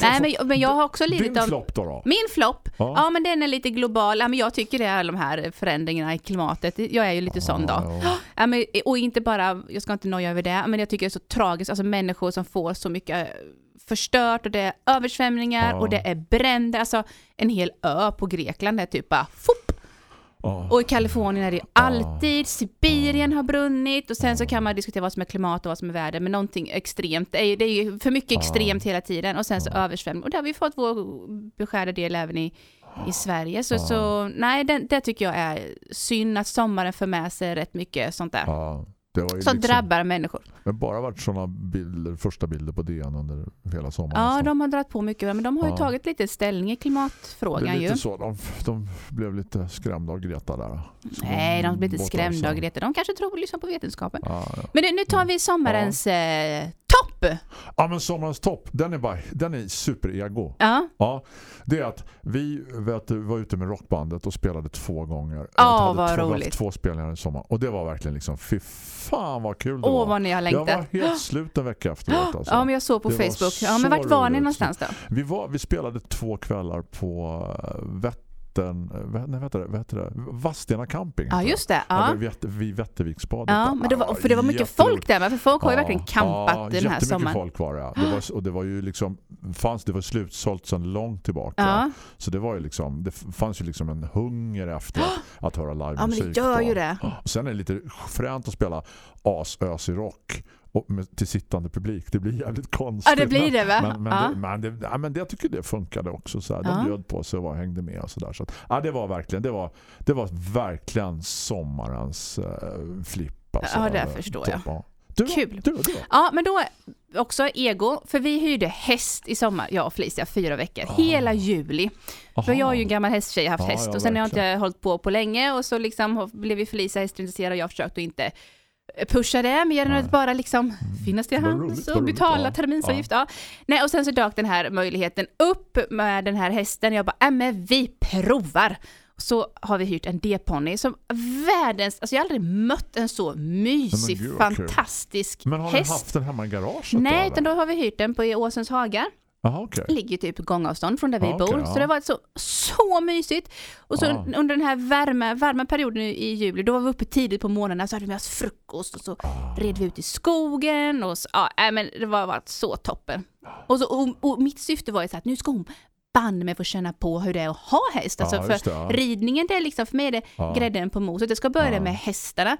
[SPEAKER 2] Nej, men, men jag har också
[SPEAKER 1] Din
[SPEAKER 2] lidit av...
[SPEAKER 1] flopp då då?
[SPEAKER 2] Min flopp?
[SPEAKER 1] Ja.
[SPEAKER 2] Ja. men den är lite global. Ja, men jag tycker det är de här förändringarna i klimatet. Jag är ju lite sån då.
[SPEAKER 1] Ja, ja.
[SPEAKER 2] Ja, men, och inte bara, jag ska inte noja över det, men jag tycker det är så tragiskt. Alltså människor som får så mycket förstört och det är översvämningar
[SPEAKER 1] Ja.
[SPEAKER 2] och det är bränder. Alltså en hel ö på Grekland är typ bara fopp. Och i Kalifornien är det alltid, Sibirien har brunnit och sen så kan man diskutera vad som är klimat och vad som är väder, men någonting extremt, det är, det är ju för mycket extremt hela tiden och sen så översvämning. Och där har vi fått vår beskärda del även i, i Sverige. Så, så nej, det, det tycker jag är synd att sommaren för med sig rätt mycket sånt där. Som
[SPEAKER 1] liksom,
[SPEAKER 2] drabbar människor.
[SPEAKER 1] Har bara varit sådana bilder, första bilder på DN under hela sommaren.
[SPEAKER 2] Ja,
[SPEAKER 1] nästan.
[SPEAKER 2] de har dragit på mycket, men de har ju
[SPEAKER 1] Ja.
[SPEAKER 2] tagit lite ställning i
[SPEAKER 1] det är
[SPEAKER 2] klimatfrågan ju.
[SPEAKER 1] lite så. De, de blev lite skrämda av Greta där. Så
[SPEAKER 2] Nej, de blir inte skrämda av. Greta. De kanske tror lyssnar på vetenskapen.
[SPEAKER 1] Ja, ja.
[SPEAKER 2] Men nu tar vi sommarens eh, topp.
[SPEAKER 1] ja, men sommarens topp, den är, bara, den är super-ego.
[SPEAKER 2] Ja,
[SPEAKER 1] Ja, det är att vi vet, var ute med rockbandet och spelade två gånger.
[SPEAKER 2] Ja,
[SPEAKER 1] Jag hade
[SPEAKER 2] vad
[SPEAKER 1] två,
[SPEAKER 2] roligt.
[SPEAKER 1] Två spelningar i sommar. Och det var verkligen liksom, fy fan vad kul det
[SPEAKER 2] åh
[SPEAKER 1] var.
[SPEAKER 2] vad ni har
[SPEAKER 1] jag
[SPEAKER 2] längtat.
[SPEAKER 1] var helt slut en vecka efteråt. Alltså.
[SPEAKER 2] Ja, men jag såg på
[SPEAKER 1] Det
[SPEAKER 2] Facebook. Ja,
[SPEAKER 1] så
[SPEAKER 2] men vart var ni
[SPEAKER 1] roligt.
[SPEAKER 2] någonstans då?
[SPEAKER 1] Vi, var, vi spelade två kvällar på äh, Äh, vad- nej, heter det? Heter det? Vadstena camping.
[SPEAKER 2] Ja, just det.
[SPEAKER 1] Ja. Eller vid, Vätterviksbadet.
[SPEAKER 2] Ja, men det var, för det var mycket
[SPEAKER 1] jätteroligt.
[SPEAKER 2] folk där, för folk har ju verkligen campat
[SPEAKER 1] ja,
[SPEAKER 2] den här sommaren.
[SPEAKER 1] folk var det. ja. det var, och det var ju liksom fanns det var slutsålt sedan långt tillbaka.
[SPEAKER 2] Ja.
[SPEAKER 1] Så det var ju liksom det fanns ju liksom en hunger efter att höra livemusik.
[SPEAKER 2] ja, men det gör ju det.
[SPEAKER 1] Och sen är det lite fränt att spela asösig rock och med, till sittande publik. Det blir jävligt konstigt.
[SPEAKER 2] Ja, det blir det, va?
[SPEAKER 1] Men, men,
[SPEAKER 2] Ja.
[SPEAKER 1] det, men, det, ja, men det, jag tycker det funkade också. Så här. De
[SPEAKER 2] Ja.
[SPEAKER 1] bjöd på sig och var, hängde med och sådär. Så att, ja, det var verkligen det var, det var verkligen sommarens uh, flipp. Alltså,
[SPEAKER 2] Ja, det förstår
[SPEAKER 1] topp,
[SPEAKER 2] jag.
[SPEAKER 1] ja. Du?
[SPEAKER 2] Kul.
[SPEAKER 1] Du, du.
[SPEAKER 2] Ja, men då också ego, för vi hyrde häst i sommar, jag och Felicia, fyra veckor, hela juli. För jag är ju en gammal hästtjej, haft
[SPEAKER 1] Ja,
[SPEAKER 2] häst och sen har jag inte
[SPEAKER 1] verkligen.
[SPEAKER 2] hållit på på länge och så liksom blev ju Felicia hästintresserad och jag försökte inte pusha det mer än att bara liksom finnas till hands och betala terminsavgift. Ja. Nej, och sen så dök den här möjligheten upp med den här hästen. Jag bara, äh, men vi provar. Så har vi hyrt en D-ponny som världens, alltså jag har aldrig mött en så mysig,
[SPEAKER 1] Men gud,
[SPEAKER 2] fantastisk
[SPEAKER 1] Men har ni
[SPEAKER 2] häst.
[SPEAKER 1] haft den hemma i garaget? då,
[SPEAKER 2] Nej,
[SPEAKER 1] eller?
[SPEAKER 2] utan då har vi hyrt den på Åsens hagar.
[SPEAKER 1] Jaha, okej.
[SPEAKER 2] Ligger typ gångavstånd från där vi
[SPEAKER 1] okej,
[SPEAKER 2] bor.
[SPEAKER 1] ja.
[SPEAKER 2] Så det var så, så mysigt. Och så
[SPEAKER 1] Ja.
[SPEAKER 2] under den här värme, varma perioden i juli, då var vi uppe tidigt på morgnarna så hade vi med oss frukost och så
[SPEAKER 1] Ah.
[SPEAKER 2] red vi ut i skogen och så, ja, men det var varit så toppen. Och, så, och, och mitt syfte var ju så att nu ska hon banne mig få känna på hur det är att ha häst. Alltså för
[SPEAKER 1] det, ja.
[SPEAKER 2] ridningen, det är liksom för mig är det
[SPEAKER 1] Ja.
[SPEAKER 2] grädden på moset. Det ska börja
[SPEAKER 1] Ja.
[SPEAKER 2] med hästarna.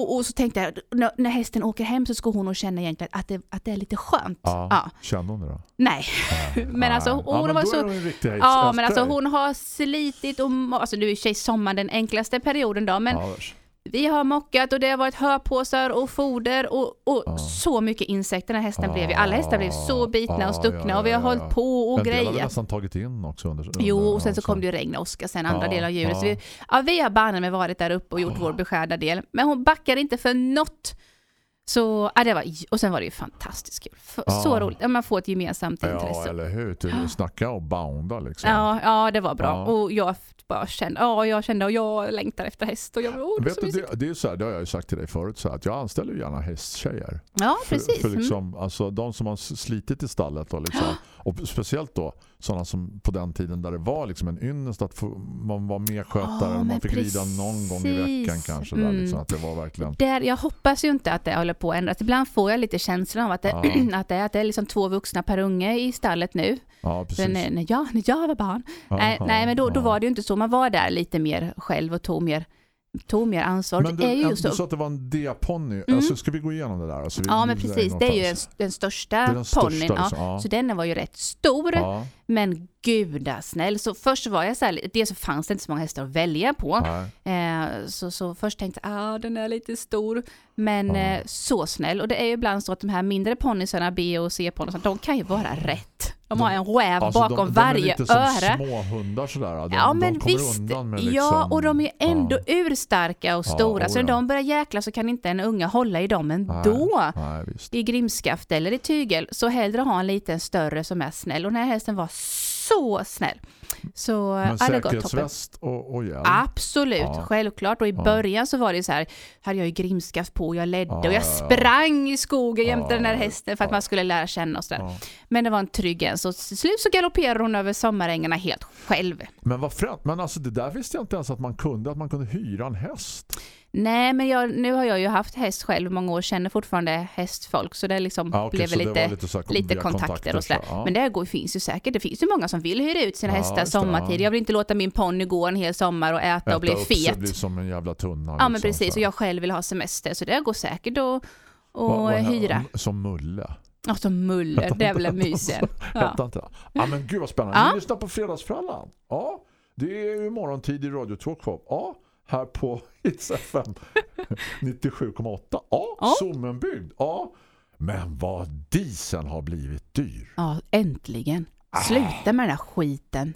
[SPEAKER 2] Och, och så tänkte jag, när, hästen åker hem så ska hon nog känna egentligen att det, att det är lite skönt.
[SPEAKER 1] Ja.
[SPEAKER 2] Ja.
[SPEAKER 1] Kände hon det då?
[SPEAKER 2] Nej, men alltså hon
[SPEAKER 1] ja, men
[SPEAKER 2] var
[SPEAKER 1] då
[SPEAKER 2] så...
[SPEAKER 1] är hon en riktig
[SPEAKER 2] Ja,
[SPEAKER 1] hästälskare.
[SPEAKER 2] men alltså hon har slitit och, alltså nu är sig sommaren den enklaste perioden då, men
[SPEAKER 1] Ja.
[SPEAKER 2] Vi har mockat och det har varit hörpåsar och foder och, och
[SPEAKER 1] Ja.
[SPEAKER 2] så mycket insekter den här hästen blev ju. Alla hästar blev så bitna
[SPEAKER 1] Ja,
[SPEAKER 2] och stuckna
[SPEAKER 1] ja,
[SPEAKER 2] och vi har
[SPEAKER 1] ja,
[SPEAKER 2] hållit
[SPEAKER 1] ja.
[SPEAKER 2] på och
[SPEAKER 1] en del har vi
[SPEAKER 2] grejat.
[SPEAKER 1] nästan tagit in också under, under
[SPEAKER 2] Jo, och sen så
[SPEAKER 1] ja,
[SPEAKER 2] kom det ju regn och åska sen andra
[SPEAKER 1] Ja,
[SPEAKER 2] delen av djuret. Så
[SPEAKER 1] ja.
[SPEAKER 2] vi, ja, vi har banne med varit där uppe och gjort vår beskärda del. Men hon backar inte för något. Så, ja, det var, och sen var det ju fantastiskt kul. F-
[SPEAKER 1] Ja.
[SPEAKER 2] Så roligt. Ja, man får ett gemensamt
[SPEAKER 1] Ja,
[SPEAKER 2] intresse.
[SPEAKER 1] eller hur? Du snacka och bounda liksom.
[SPEAKER 2] Ja, ja, det var bra.
[SPEAKER 1] Ja.
[SPEAKER 2] Och jag bara kände, ja jag kände och jag längtar efter häst och jag, oh,
[SPEAKER 1] Vet
[SPEAKER 2] så
[SPEAKER 1] du, det, det är så här, det har jag ju sagt till dig förut så här, att jag anställer ju gärna hästtjejer.
[SPEAKER 2] Ja,
[SPEAKER 1] För,
[SPEAKER 2] precis.
[SPEAKER 1] för
[SPEAKER 2] Mm.
[SPEAKER 1] liksom, alltså, de som har slitit i stallet och, liksom, och speciellt då sådana som på den tiden där det var liksom en ynnest att få, man var med skötare
[SPEAKER 2] Ja,
[SPEAKER 1] och man
[SPEAKER 2] men
[SPEAKER 1] fick rida någon gång i veckan
[SPEAKER 2] precis.
[SPEAKER 1] kanske. Där,
[SPEAKER 2] Mm.
[SPEAKER 1] liksom, att det var verkligen
[SPEAKER 2] Där, jag hoppas ju inte att det håller på att ändras. Ibland får jag lite känslan av att det,
[SPEAKER 1] Ja.
[SPEAKER 2] att det, är, att det är liksom två vuxna per unge i stallet nu.
[SPEAKER 1] ja,
[SPEAKER 2] För
[SPEAKER 1] precis.
[SPEAKER 2] när, när, jag, när jag var barn.
[SPEAKER 1] Ja,
[SPEAKER 2] nej, nej, men då, då var det ju inte så. Man var där lite mer själv och tog mer, tog mer ansvar.
[SPEAKER 1] Men
[SPEAKER 2] det
[SPEAKER 1] du,
[SPEAKER 2] är ju just
[SPEAKER 1] du
[SPEAKER 2] så.
[SPEAKER 1] sa att det var en D-ponny.
[SPEAKER 2] Mm.
[SPEAKER 1] Alltså, ska vi gå igenom det där? Alltså,
[SPEAKER 2] Ja, men precis. Det är ju den, största
[SPEAKER 1] Det den största,
[SPEAKER 2] ponnyn. Ja.
[SPEAKER 1] liksom, ja.
[SPEAKER 2] Så den var ju rätt stor.
[SPEAKER 1] Ja,
[SPEAKER 2] Men gudasnäll. Så först så var jag så här, dels så fanns det inte så många hästar att välja på.
[SPEAKER 1] nej.
[SPEAKER 2] Eh, så, så först tänkte jag, ah, den är lite stor. Men
[SPEAKER 1] Ja.
[SPEAKER 2] eh, så snäll. Och det är ju ibland så att de här mindre ponnysarna, B och C-ponnysarna, de kan ju vara rätt. De har en räv
[SPEAKER 1] Alltså,
[SPEAKER 2] bakom
[SPEAKER 1] de,
[SPEAKER 2] varje
[SPEAKER 1] de är lite som
[SPEAKER 2] öra.
[SPEAKER 1] små hundar sådär. De,
[SPEAKER 2] Ja
[SPEAKER 1] de
[SPEAKER 2] men visst,
[SPEAKER 1] liksom,
[SPEAKER 2] ja och de är ändå
[SPEAKER 1] ja.
[SPEAKER 2] urstarka och
[SPEAKER 1] Ja,
[SPEAKER 2] stora. så
[SPEAKER 1] oh
[SPEAKER 2] när
[SPEAKER 1] ja.
[SPEAKER 2] de börjar jäkla så kan inte en unga hålla i dem ändå.
[SPEAKER 1] Nej, visst.
[SPEAKER 2] I grimskaft eller i tygel. Så hellre ha en liten större som är snäll. Och den här hästen var så snäll. Så
[SPEAKER 1] Men säkerhetsväst och, och hjälm.
[SPEAKER 2] Absolut,
[SPEAKER 1] Ja.
[SPEAKER 2] självklart. Och i
[SPEAKER 1] Ja.
[SPEAKER 2] början så var det så här, hade jag ju grimskaft på jag ledde
[SPEAKER 1] Ja,
[SPEAKER 2] och jag
[SPEAKER 1] ja, ja.
[SPEAKER 2] sprang i skogen jämte den där hästen för att man skulle lära känna och sådär. Men det var en trygg en. Så till slut så galopperade hon över sommarängarna helt själv.
[SPEAKER 1] Men vad fränt. Men alltså det där visste jag inte ens att man kunde. Att man kunde hyra en häst.
[SPEAKER 2] Nej, men jag, nu har jag ju haft häst själv många år, känner fortfarande hästfolk, så det liksom
[SPEAKER 1] Ja, okej,
[SPEAKER 2] blev lite,
[SPEAKER 1] lite
[SPEAKER 2] lite kontakter, och sådär.
[SPEAKER 1] så, ja.
[SPEAKER 2] Men det går, finns ju säkert, det finns ju många som vill hyra ut sina
[SPEAKER 1] Ja,
[SPEAKER 2] hästar
[SPEAKER 1] det,
[SPEAKER 2] sommartid.
[SPEAKER 1] ja.
[SPEAKER 2] Jag vill inte låta min ponny gå en hel sommar och äta, och bli
[SPEAKER 1] upp
[SPEAKER 2] fet.
[SPEAKER 1] blir som en jävla tunna.
[SPEAKER 2] Ja, men
[SPEAKER 1] liksom,
[SPEAKER 2] precis.
[SPEAKER 1] så
[SPEAKER 2] Och jag själv vill ha semester, så det går säkert att,
[SPEAKER 1] vad-
[SPEAKER 2] hyra.
[SPEAKER 1] Som Mulle.
[SPEAKER 2] Ja, som muller, det är väl mysen. Ja.
[SPEAKER 1] Inte? Ja, men gud vad spännande.
[SPEAKER 2] Ja.
[SPEAKER 1] Ni lyssnar på Fredagsfrallan. Ja, det är ju morgontid i Radio Talkshow. Ja, här på Hits FM 97,8. Ja,
[SPEAKER 2] Ja.
[SPEAKER 1] Sommenbygd. Ja, men vad dieseln har blivit dyr.
[SPEAKER 2] ja, äntligen. Sluta med den här skiten.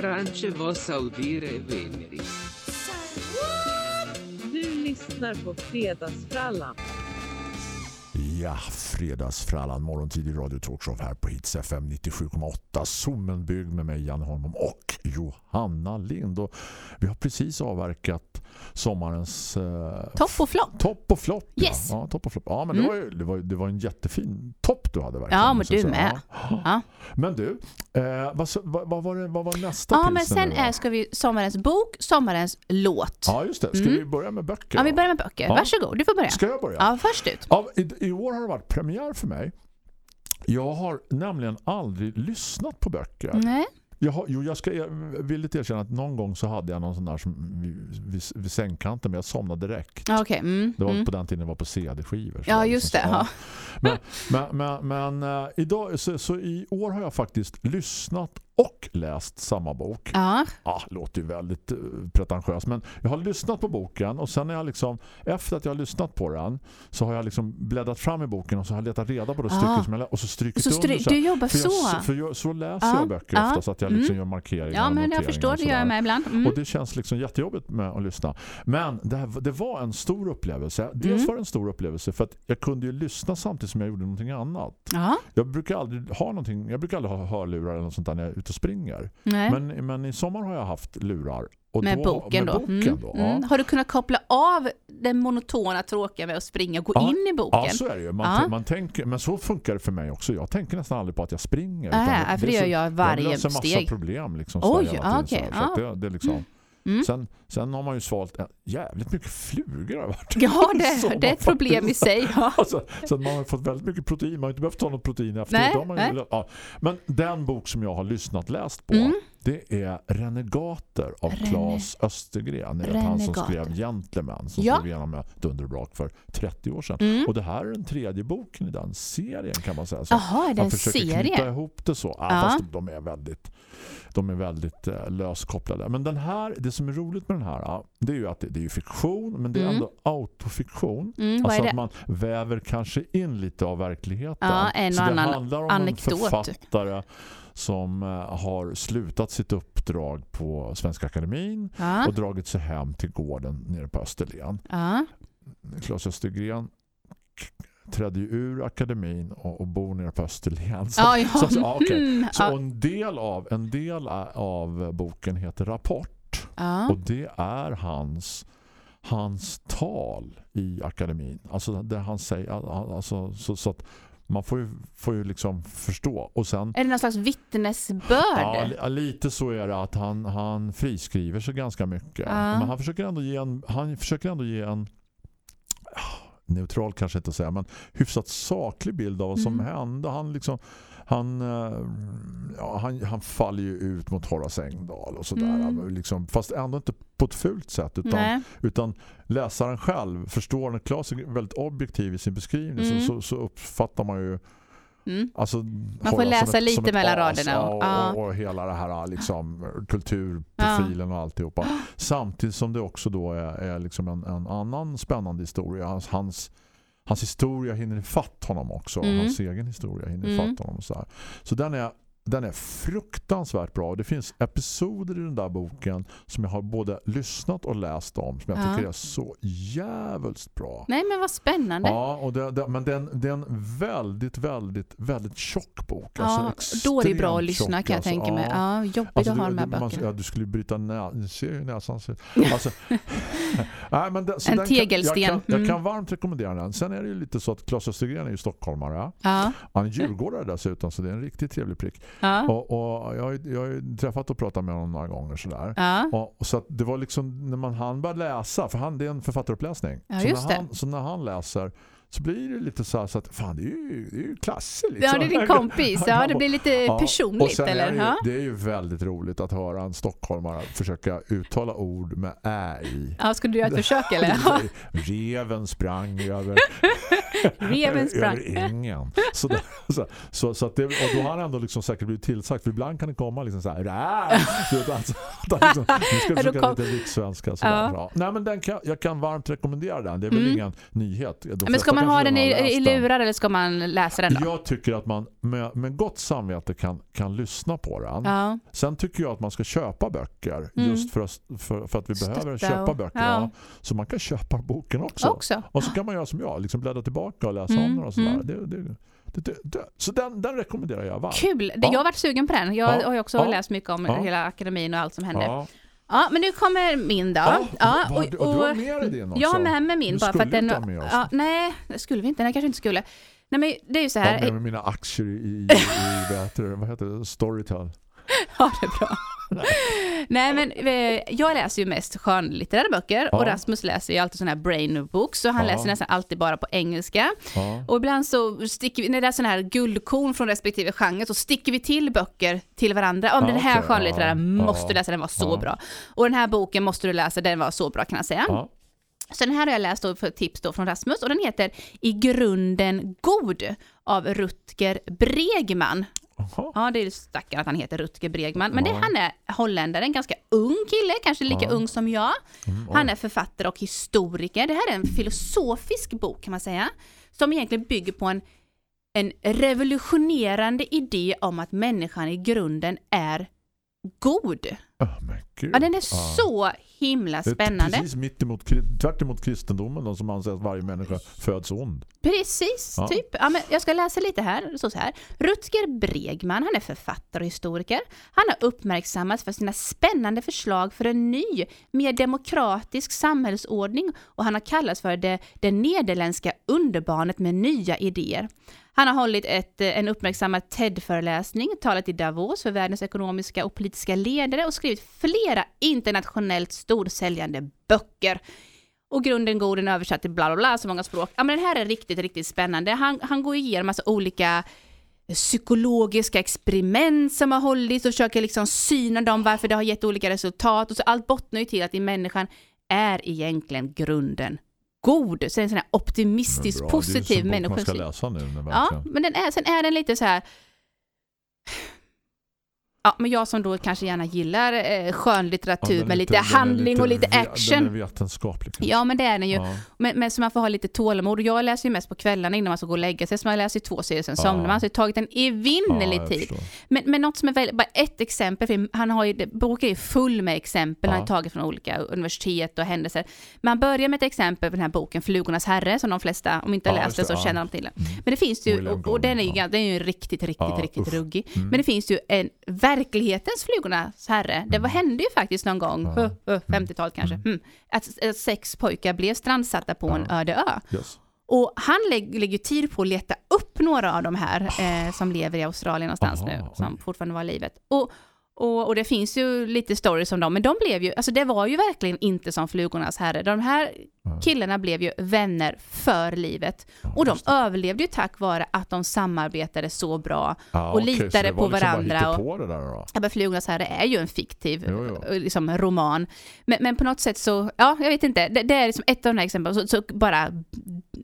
[SPEAKER 7] Branche vos audire veneri.
[SPEAKER 4] Du lyssnar på Fredagsfrallan.
[SPEAKER 1] Ja, Fredagsfrallan, morgontid i Radio Talkshow här på Hits FM 97,8. Sommenbygd med mig, Jan Holmom och Johanna Lind. Och vi har precis avverkat sommarens eh,
[SPEAKER 2] Topp och flopp.
[SPEAKER 1] Topp och flopp.
[SPEAKER 2] Yes.
[SPEAKER 1] Ja, topp och flopp. Ja, men
[SPEAKER 2] Mm.
[SPEAKER 1] det, var ju, det, var, det var en jättefin topp du hade verkligen.
[SPEAKER 2] Ja, men du med.
[SPEAKER 1] Ja.
[SPEAKER 2] Ja.
[SPEAKER 1] Men du, eh, vad, vad, var det, vad var nästa
[SPEAKER 2] Ja, men sen är, ska vi sommarens bok, sommarens låt.
[SPEAKER 1] Ja, just det. Ska
[SPEAKER 2] Mm.
[SPEAKER 1] vi börja med böcker?
[SPEAKER 2] Ja,
[SPEAKER 1] då?
[SPEAKER 2] vi börjar med böcker.
[SPEAKER 1] Ja.
[SPEAKER 2] Varsågod, du får börja.
[SPEAKER 1] Ska jag börja?
[SPEAKER 2] Ja, först ut.
[SPEAKER 1] Ja, i, I år har det varit premiär för mig. Jag har nämligen aldrig lyssnat på böcker.
[SPEAKER 2] Nej.
[SPEAKER 1] Jag, jo, jag ska jag vill inte erkänna att någon gång så hade jag någon sån där som vid, vid, vid sängkanten men jag somnade direkt.
[SPEAKER 2] Ja, Okej. Mm.
[SPEAKER 1] Det var
[SPEAKER 2] Mm.
[SPEAKER 1] på den tiden det var på CD-skivor.
[SPEAKER 2] Ja, just
[SPEAKER 1] liksom.
[SPEAKER 2] det. Ja.
[SPEAKER 1] Men, men, men, men eh, idag, så, så i år har jag faktiskt lyssnat och läst samma bok.
[SPEAKER 2] Ja.
[SPEAKER 1] Ja, låter ju väldigt uh, pretentiöst. Men jag har lyssnat på boken och sen är jag liksom, efter att jag har lyssnat på den så har jag liksom bläddrat fram i boken och så har jag letat reda på det
[SPEAKER 2] Ah.
[SPEAKER 1] stycket som jag lä- och så strykit
[SPEAKER 2] Så
[SPEAKER 1] under
[SPEAKER 2] stry-
[SPEAKER 1] så här.
[SPEAKER 2] du jobbar
[SPEAKER 1] för jag,
[SPEAKER 2] så?
[SPEAKER 1] För, jag, så läser
[SPEAKER 2] Ja,
[SPEAKER 1] jag böcker
[SPEAKER 2] ja,
[SPEAKER 1] ofta så att jag liksom
[SPEAKER 2] mm.
[SPEAKER 1] gör markeringar
[SPEAKER 2] ja,
[SPEAKER 1] och
[SPEAKER 2] men jag förstår.
[SPEAKER 1] och
[SPEAKER 2] Det gör jag med ibland. Mm.
[SPEAKER 1] Och det känns liksom jättejobbigt med att lyssna. Men det, här, det var en stor upplevelse. Dels
[SPEAKER 2] Mm.
[SPEAKER 1] var det en stor upplevelse för att jag kunde ju lyssna samtidigt som jag gjorde någonting annat.
[SPEAKER 2] Ja.
[SPEAKER 1] Jag brukar aldrig ha någonting, jag brukar aldrig ha hörlurar eller något sånt där när jag ute och springer.
[SPEAKER 2] Nej.
[SPEAKER 1] Men, men i sommar har jag haft lurar. Och
[SPEAKER 2] med
[SPEAKER 1] då,
[SPEAKER 2] boken
[SPEAKER 1] med
[SPEAKER 2] då.
[SPEAKER 1] Boken
[SPEAKER 2] Mm.
[SPEAKER 1] då ja.
[SPEAKER 2] Mm. Har du kunnat koppla av den monotona tråkiga med att springa och gå
[SPEAKER 1] Ja.
[SPEAKER 2] in i boken?
[SPEAKER 1] Ja, så är det ju. Man,
[SPEAKER 2] Ja.
[SPEAKER 1] man tänker, men så funkar det för mig också. Jag tänker nästan aldrig på att jag springer.
[SPEAKER 2] Nej,
[SPEAKER 1] utan
[SPEAKER 2] för det gör
[SPEAKER 1] så-
[SPEAKER 2] jag varje
[SPEAKER 1] löser massa
[SPEAKER 2] steg.
[SPEAKER 1] problem. Liksom,
[SPEAKER 2] Oj,
[SPEAKER 1] så här hela
[SPEAKER 2] ja,
[SPEAKER 1] tiden,
[SPEAKER 2] okej,
[SPEAKER 1] så
[SPEAKER 2] ja.
[SPEAKER 1] det, det liksom,
[SPEAKER 2] Mm.
[SPEAKER 1] sen, sen har man ju svalt jävligt mycket flugor. Har varit.
[SPEAKER 2] Ja, det, det är ett problem i sig. Ja.
[SPEAKER 1] Alltså, så att man har fått väldigt mycket protein. Man har inte behövt ta något protein efter.
[SPEAKER 2] Nej,
[SPEAKER 1] det man ja. Men den bok som jag har lyssnat läst på
[SPEAKER 2] Mm.
[SPEAKER 1] Det är Renegater av
[SPEAKER 2] Rene-
[SPEAKER 1] Claes Östergren. Ni vet, han som skrev Gentleman som
[SPEAKER 2] Ja.
[SPEAKER 1] slog igenom med Dunderbrak för 30 år sedan.
[SPEAKER 2] Mm.
[SPEAKER 1] Och det här är den tredje boken i den serien kan man säga. Så
[SPEAKER 2] är det
[SPEAKER 1] han försöker knyta
[SPEAKER 2] serie?
[SPEAKER 1] ihop det så. Ja,
[SPEAKER 2] Ja.
[SPEAKER 1] Fast de är väldigt de är väldigt eh, löskopplade. Men den här, det som är roligt med den här ja, det är ju att det, det är fiktion men det är
[SPEAKER 2] Mm.
[SPEAKER 1] ändå autofiktion.
[SPEAKER 2] Mm,
[SPEAKER 1] Alltså
[SPEAKER 2] är
[SPEAKER 1] att
[SPEAKER 2] det?
[SPEAKER 1] man väver kanske in lite av verkligheten.
[SPEAKER 2] Ja, en
[SPEAKER 1] Så
[SPEAKER 2] och
[SPEAKER 1] det
[SPEAKER 2] annan
[SPEAKER 1] handlar om
[SPEAKER 2] anekdot.
[SPEAKER 1] en författare som eh, har slutat sitt uppdrag på Svenska Akademin
[SPEAKER 2] Ja,
[SPEAKER 1] och dragit sig hem till gården nere på Österlen.
[SPEAKER 2] ja.
[SPEAKER 1] Claes Östergren trädde ju ur akademin och, och bor nere på Österlen. Så,
[SPEAKER 2] Ja, ja.
[SPEAKER 1] så, så, ja, okej.
[SPEAKER 2] Mm,
[SPEAKER 1] så
[SPEAKER 2] ja.
[SPEAKER 1] en, del av, en del av boken heter Rapport. Och det är hans hans tal i akademin. Alltså det han säger alltså, så, så att man får ju, får ju liksom förstå. Och sen
[SPEAKER 2] Är det någon slags vittnesbörd?
[SPEAKER 1] Ja, li- lite så är det att han, han friskriver sig ganska mycket.
[SPEAKER 2] Ja.
[SPEAKER 1] Men han försöker ändå ge en, han försöker ändå ge en neutral kanske inte att säga, men hyfsat saklig bild av vad som
[SPEAKER 2] Mm.
[SPEAKER 1] hände. Han liksom han, eh, ja, han, han faller ju ut mot Horace Engdahl och sådär.
[SPEAKER 2] Mm.
[SPEAKER 1] Liksom, fast ändå inte på ett fult sätt utan,
[SPEAKER 2] Nej.
[SPEAKER 1] utan läsaren själv förstår när Claes är väldigt objektiv i sin beskrivning
[SPEAKER 2] Mm.
[SPEAKER 1] så, så, uppfattar man ju
[SPEAKER 2] Mm.
[SPEAKER 1] Alltså,
[SPEAKER 2] får
[SPEAKER 1] Horace
[SPEAKER 2] läsa
[SPEAKER 1] ett,
[SPEAKER 2] lite mellan raderna och-
[SPEAKER 1] och, och, och hela det här liksom, kulturprofilen och alltihopa. Samtidigt som det också då är, är liksom en, en annan spännande historia. Hans, hans, hans historia hinner ifatt honom också.
[SPEAKER 2] Mm.
[SPEAKER 1] Hans egen historia hinner
[SPEAKER 2] Mm.
[SPEAKER 1] ifatt honom. Så, här. så den är den är fruktansvärt bra. Det finns episoder i den där boken som jag har både lyssnat och läst om som jag
[SPEAKER 2] Ja.
[SPEAKER 1] tycker är så jävligt bra.
[SPEAKER 2] Nej, men vad spännande.
[SPEAKER 1] Ja, och det, det, men den, det är en väldigt, väldigt, väldigt tjock bok.
[SPEAKER 2] Ja,
[SPEAKER 1] Alltså
[SPEAKER 2] då är det bra att lyssna
[SPEAKER 1] tjock,
[SPEAKER 2] kan jag
[SPEAKER 1] alltså.
[SPEAKER 2] tänka mig.
[SPEAKER 1] Ja.
[SPEAKER 2] Jobbigt
[SPEAKER 1] Alltså,
[SPEAKER 2] att ha de här
[SPEAKER 1] man,
[SPEAKER 2] böckerna.
[SPEAKER 1] ja, du skulle bryta nä, näsan. Alltså, nej, men det,
[SPEAKER 2] En
[SPEAKER 1] den kan-
[SPEAKER 2] tegelsten.
[SPEAKER 1] Jag kan, jag
[SPEAKER 2] Mm.
[SPEAKER 1] kan varmt rekommendera den. Sen är det ju lite så att Claes Östergren är ju stockholmare.
[SPEAKER 2] Ja,
[SPEAKER 1] Han är djurgårdare dessutom så det är en riktigt trevlig prick.
[SPEAKER 2] Ja,
[SPEAKER 1] Och, och jag, har jag har träffat och pratat med honom några gånger sådär.
[SPEAKER 2] ja.
[SPEAKER 1] Och, och så det var liksom när man han började läsa för han det är en författaruppläsning.
[SPEAKER 2] Ja,
[SPEAKER 1] så,
[SPEAKER 2] just
[SPEAKER 1] när
[SPEAKER 2] det.
[SPEAKER 1] han, så när han läser så blir det lite så här så att fan det är ju, det är ju klasser liksom.
[SPEAKER 2] Ja, det är din kompis. Ja, det blir lite
[SPEAKER 1] Ja,
[SPEAKER 2] personligt,
[SPEAKER 1] sen är
[SPEAKER 2] eller?
[SPEAKER 1] det, ju, det är ju väldigt roligt att höra en stockholmare försöka uttala ord med ä i.
[SPEAKER 2] Ja, skulle du göra ett försök, eller?
[SPEAKER 1] Reven sprang över,
[SPEAKER 2] Reven sprang.
[SPEAKER 1] över ängen. Så, där, så, så, så att det, och då har han ändå liksom säkert blivit tillsagt. För ibland kan det komma liksom så här. Alltså, liksom, nu ska
[SPEAKER 2] då
[SPEAKER 1] försöka lite rikssvenska.
[SPEAKER 2] Ja.
[SPEAKER 1] Nej, men den kan, jag kan varmt rekommendera den. Det är väl
[SPEAKER 2] Mm.
[SPEAKER 1] ingen nyhet. De
[SPEAKER 2] Men ska man ha den i, i lurar eller ska man läsa den då?
[SPEAKER 1] Jag tycker att man med, med gott samvete kan, kan lyssna på den.
[SPEAKER 2] Ja.
[SPEAKER 1] Sen tycker jag att man ska köpa böcker
[SPEAKER 2] Mm.
[SPEAKER 1] just för, att- för, för att vi behöver
[SPEAKER 2] Stötta
[SPEAKER 1] köpa
[SPEAKER 2] och-
[SPEAKER 1] böcker.
[SPEAKER 2] Ja.
[SPEAKER 1] Så man kan köpa boken också.
[SPEAKER 2] Också.
[SPEAKER 1] Och så kan man göra som jag, liksom bläddra tillbaka och läsa
[SPEAKER 2] Mm,
[SPEAKER 1] om den och sådär.
[SPEAKER 2] mm.
[SPEAKER 1] Det, det, det, det. Så den, den rekommenderar jag varmt.
[SPEAKER 2] Kul! Det-
[SPEAKER 1] Ja.
[SPEAKER 2] Jag har varit sugen på den. Jag
[SPEAKER 1] Ja.
[SPEAKER 2] har ju också
[SPEAKER 1] Ja.
[SPEAKER 2] läst mycket om hela akademin och allt som hände. Ja. Men nu kommer min då.
[SPEAKER 1] Ja,
[SPEAKER 2] Ja,
[SPEAKER 1] vad- och, du har med dig din också.
[SPEAKER 2] Jag har med mig min
[SPEAKER 1] Du
[SPEAKER 2] bara för att den...
[SPEAKER 1] med oss.
[SPEAKER 2] Ja, nej, skulle vi inte. Nej, kanske inte skulle. Nej, men det är ju så
[SPEAKER 1] Jag
[SPEAKER 2] här.
[SPEAKER 1] har med mig mina aktier i, i, i vad heter det? Storytel.
[SPEAKER 2] Ja, det är bra. Nej, men eh, jag läser ju mest skönlitterära böcker
[SPEAKER 1] Ja.
[SPEAKER 2] och Rasmus läser ju alltid sådana här brain books så han
[SPEAKER 1] Ja.
[SPEAKER 2] läser nästan alltid bara på engelska.
[SPEAKER 1] Ja.
[SPEAKER 2] Och ibland så sticker vi, när det är sådana här guldkorn från respektive genre så sticker vi till böcker till varandra. Om den här
[SPEAKER 1] okej,
[SPEAKER 2] skönlitterära måste du läsa, den var så bra. Och den här boken måste du läsa, den var så bra kan jag säga. Så den här har jag läst då för tips då från Rasmus och den heter I grunden god av Rutger Bregman.
[SPEAKER 1] Jaha.
[SPEAKER 2] Ja, det är ju stackarn att han heter Rutger Bregman. Men det,
[SPEAKER 1] Ja.
[SPEAKER 2] han är holländare, en ganska ung kille, kanske lika
[SPEAKER 1] Ja.
[SPEAKER 2] ung som jag.
[SPEAKER 1] Mm,
[SPEAKER 2] Han är författare och historiker. Det här är en filosofisk bok kan man säga. Som egentligen bygger på en, en revolutionerande idé om att människan i grunden är god.
[SPEAKER 1] Oh.
[SPEAKER 2] Ja, den är
[SPEAKER 1] Ja.
[SPEAKER 2] så himla
[SPEAKER 1] Det är
[SPEAKER 2] spännande.
[SPEAKER 1] Precis mitt emot, tvärt emot kristendomen då, som anser att varje människa föds ond.
[SPEAKER 2] Precis,
[SPEAKER 1] Ja.
[SPEAKER 2] typ. Ja, men jag ska läsa lite här. Det står så här. Rutger Bregman, han är författare och historiker. Han har uppmärksammats för sina spännande förslag för en ny, mer demokratisk samhällsordning och han har kallats för det, det nederländska underbarnet med nya idéer. Han har hållit ett, eh, en uppmärksammad TED-föreläsning, talat i Davos för världens ekonomiska och politiska ledare och skrivit flera internationellt storsäljande böcker. Och grunden god, den översatt till bla bla bla, så många språk. Ja men den här är riktigt, riktigt spännande. Han, han går igenom massa olika psykologiska experiment som har hållits och försöker liksom syna dem varför det har gett olika resultat. Och så allt bottnar ju till att i människan är egentligen grunden god. Så en sån här optimistisk,
[SPEAKER 1] bra, det är ju
[SPEAKER 2] positiv
[SPEAKER 1] en bok man ska
[SPEAKER 2] människosyn.
[SPEAKER 1] läsa nu. när
[SPEAKER 2] Ja, men den är, sen är den lite så här... Ja, men jag som då kanske gärna gillar eh, skönlitteratur
[SPEAKER 1] Ja,
[SPEAKER 2] med lite,
[SPEAKER 1] är
[SPEAKER 2] handling och lite action.
[SPEAKER 1] Den är vetenskaplig. kanske.
[SPEAKER 2] Ja, men det är den ju.
[SPEAKER 1] Ja.
[SPEAKER 2] Men, men så man får ha lite tålamod. Och jag läser ju mest på kvällarna innan man ska gå och lägga sig, så man läser ju två serier, sen
[SPEAKER 1] Ja.
[SPEAKER 2] somnar man. Så det har tagit en evinnerlig
[SPEAKER 1] Ja,
[SPEAKER 2] tid.
[SPEAKER 1] förstår.
[SPEAKER 2] Men, men något som är väldigt, bara ett exempel, han har ju, boken är ju full med exempel, han har tagit från olika universitet och händelser. Man börjar med ett exempel på den här boken Flugornas herre, som de flesta, om inte har
[SPEAKER 1] Ja,
[SPEAKER 2] läst den så känner de till den. Men det finns ju, och, och den är ju, den är ju riktigt, riktigt, riktigt
[SPEAKER 1] usch.
[SPEAKER 2] ruggig.
[SPEAKER 1] Mm.
[SPEAKER 2] Men det finns ju en verklighetens Flugornas herre. Det var, hände ju faktiskt någon gång,
[SPEAKER 1] Ja.
[SPEAKER 2] uh, uh, 50-talet kanske, mm. att, att sex pojkar blev strandsatta på en öde ö.
[SPEAKER 1] Yes.
[SPEAKER 2] Och han lägger, lägger tid på att leta upp några av de här eh, som lever i Australien någonstans
[SPEAKER 1] Aha,
[SPEAKER 2] nu,
[SPEAKER 1] oj.
[SPEAKER 2] som fortfarande var i livet. Och, och, och det finns ju lite stories om dem, men de blev ju, alltså det var ju verkligen inte som flugornas herre. De här. Killarna blev ju vänner för livet. Och de överlevde ju tack vare att de samarbetade så bra
[SPEAKER 1] Ja,
[SPEAKER 2] och
[SPEAKER 1] så
[SPEAKER 2] litade på
[SPEAKER 1] liksom
[SPEAKER 2] varandra. Och,
[SPEAKER 1] hittepå det där då?
[SPEAKER 2] Ja, men Flugornas herre är ju en fiktiv
[SPEAKER 1] Jo, jo.
[SPEAKER 2] eh, Liksom, roman. Men, men på något sätt så, ja, jag vet inte. Det, det är liksom ett av de här exemplen. Så, så bara,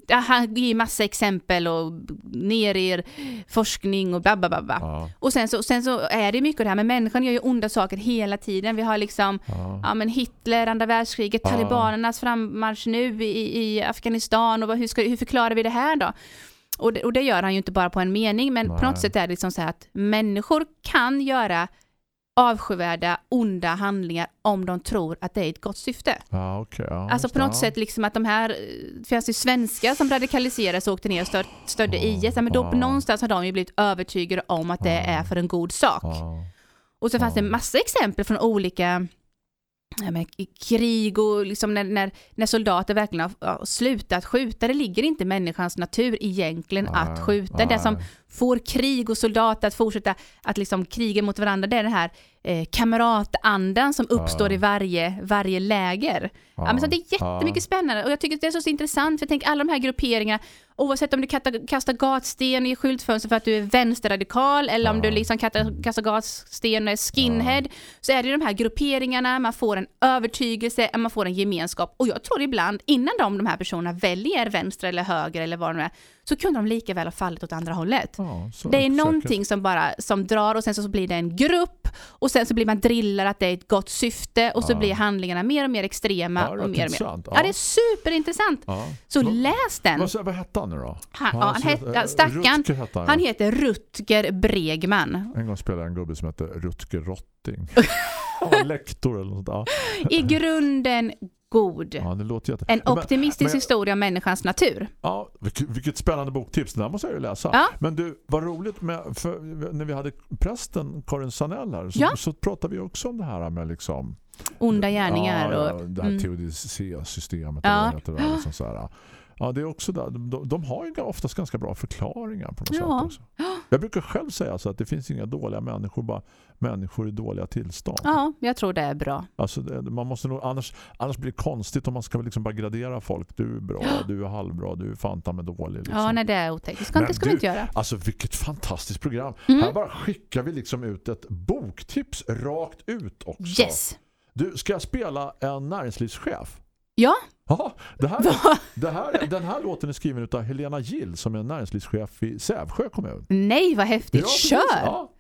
[SPEAKER 2] ja, han ger massa exempel och ner i er forskning och bla bla bla. Och sen så, sen så är det mycket det här med människan gör ju onda saker hela tiden. Vi har liksom
[SPEAKER 1] ja.
[SPEAKER 2] ja, men Hitler, andra världskriget, talibanernas frammarsch nu i, i Afghanistan och vad, hur, ska, hur förklarar vi det här då? Och det, och det gör han ju inte bara på en mening, men på
[SPEAKER 1] Nej.
[SPEAKER 2] något sätt är det liksom så här att människor kan göra avskyvärda, onda handlingar om de tror att det är ett gott syfte.
[SPEAKER 1] ja okej. ja,
[SPEAKER 2] Alltså på
[SPEAKER 1] det,
[SPEAKER 2] något
[SPEAKER 1] ja.
[SPEAKER 2] sätt liksom att de här, det fanns ju svenskar som radikaliserades och åkte ner och stör, stödde IS, men då på någonstans har de ju blivit övertygade om att det är för en god sak. Och så fanns det en massa exempel från olika men, krig och liksom när, när, när soldater verkligen har slutat skjuta. Det ligger inte i människans natur egentligen att
[SPEAKER 1] Nej,
[SPEAKER 2] skjuta. Det som
[SPEAKER 1] nej.
[SPEAKER 2] får krig och soldater att fortsätta att liksom kriga mot varandra, det är den här eh, kamratandan som uppstår
[SPEAKER 1] Ja.
[SPEAKER 2] i varje, varje läger. Ja. men så det är jättemycket spännande och jag tycker det är så intressant för jag tänker alla de här grupperingarna oavsett om du kastar, kastar gatsten i skyltfönster för att du är vänsterradikal eller om
[SPEAKER 1] Ja.
[SPEAKER 2] du liksom kastar, kastar gatsten och är skinhead så är det de här grupperingarna, man får en övertygelse, man får en gemenskap och jag tror ibland innan de, de här personerna väljer vänster eller höger eller vad de är så kunde de lika väl ha fallit åt andra hållet.
[SPEAKER 1] Ja, så
[SPEAKER 2] Det är
[SPEAKER 1] säkert.
[SPEAKER 2] någonting som bara som drar och sen så blir det en grupp och sen så blir man drillad att det är ett gott syfte och så
[SPEAKER 1] Ja.
[SPEAKER 2] blir handlingarna mer och mer extrema
[SPEAKER 1] Ja,
[SPEAKER 2] och mer och mer. Ja.
[SPEAKER 1] Ja.
[SPEAKER 2] det är superintressant. Så läs den.
[SPEAKER 1] Vad, vad hette han nu då?
[SPEAKER 2] Han, han
[SPEAKER 1] så-
[SPEAKER 2] heter,
[SPEAKER 1] eh,
[SPEAKER 2] ja, stackarn,
[SPEAKER 1] Rutger hette han,
[SPEAKER 2] han heter Rutger Bregman.
[SPEAKER 1] En gång spelade jag en gubbe som hette Rutger Rotting. Lektor eller något. Ja.
[SPEAKER 2] I grunden god.
[SPEAKER 1] ja, det låter jätte...
[SPEAKER 2] En
[SPEAKER 1] Men-
[SPEAKER 2] optimistisk
[SPEAKER 1] men-
[SPEAKER 2] historia om människans natur.
[SPEAKER 1] Ja, vilket, vilket spännande boktips. Den måste jag ju läsa.
[SPEAKER 2] Ja.
[SPEAKER 1] Men du, vad roligt med, för, när vi hade prästen Karin Sanell här så,
[SPEAKER 2] Ja.
[SPEAKER 1] så pratade vi också om det här med liksom
[SPEAKER 2] Onda gärningar
[SPEAKER 1] ja,
[SPEAKER 2] och...
[SPEAKER 1] det här
[SPEAKER 2] mm.
[SPEAKER 1] teodicea-systemet
[SPEAKER 2] Ja.
[SPEAKER 1] det, liksom så här. Ja, det är också där. De, de har ju oftast ganska bra förklaringar på något
[SPEAKER 2] Ja.
[SPEAKER 1] sätt också. Jag brukar själv säga så att det finns inga dåliga människor, bara människor i dåliga tillstånd.
[SPEAKER 2] Ja, jag tror det är bra.
[SPEAKER 1] Alltså man måste nog, annars, annars blir det konstigt om man ska liksom bara gradera folk. Du är bra, du är halvbra, du är fanta med dålig. Liksom.
[SPEAKER 2] Ja, nej det är otäckt. Det ska,
[SPEAKER 1] Men
[SPEAKER 2] det ska vi
[SPEAKER 1] du-
[SPEAKER 2] inte göra.
[SPEAKER 1] Alltså vilket fantastiskt program.
[SPEAKER 2] Mm.
[SPEAKER 1] Här bara skickar vi liksom ut ett boktips rakt ut också.
[SPEAKER 2] Yes.
[SPEAKER 1] Du, ska jag spela en näringslivschef?
[SPEAKER 2] Ja,
[SPEAKER 1] Ja, det här, det här, den här låten är skriven av Helena Gill som är näringslivschef i Sävsjö kommun.
[SPEAKER 2] nej vad häftigt. Kör!
[SPEAKER 1] Ja.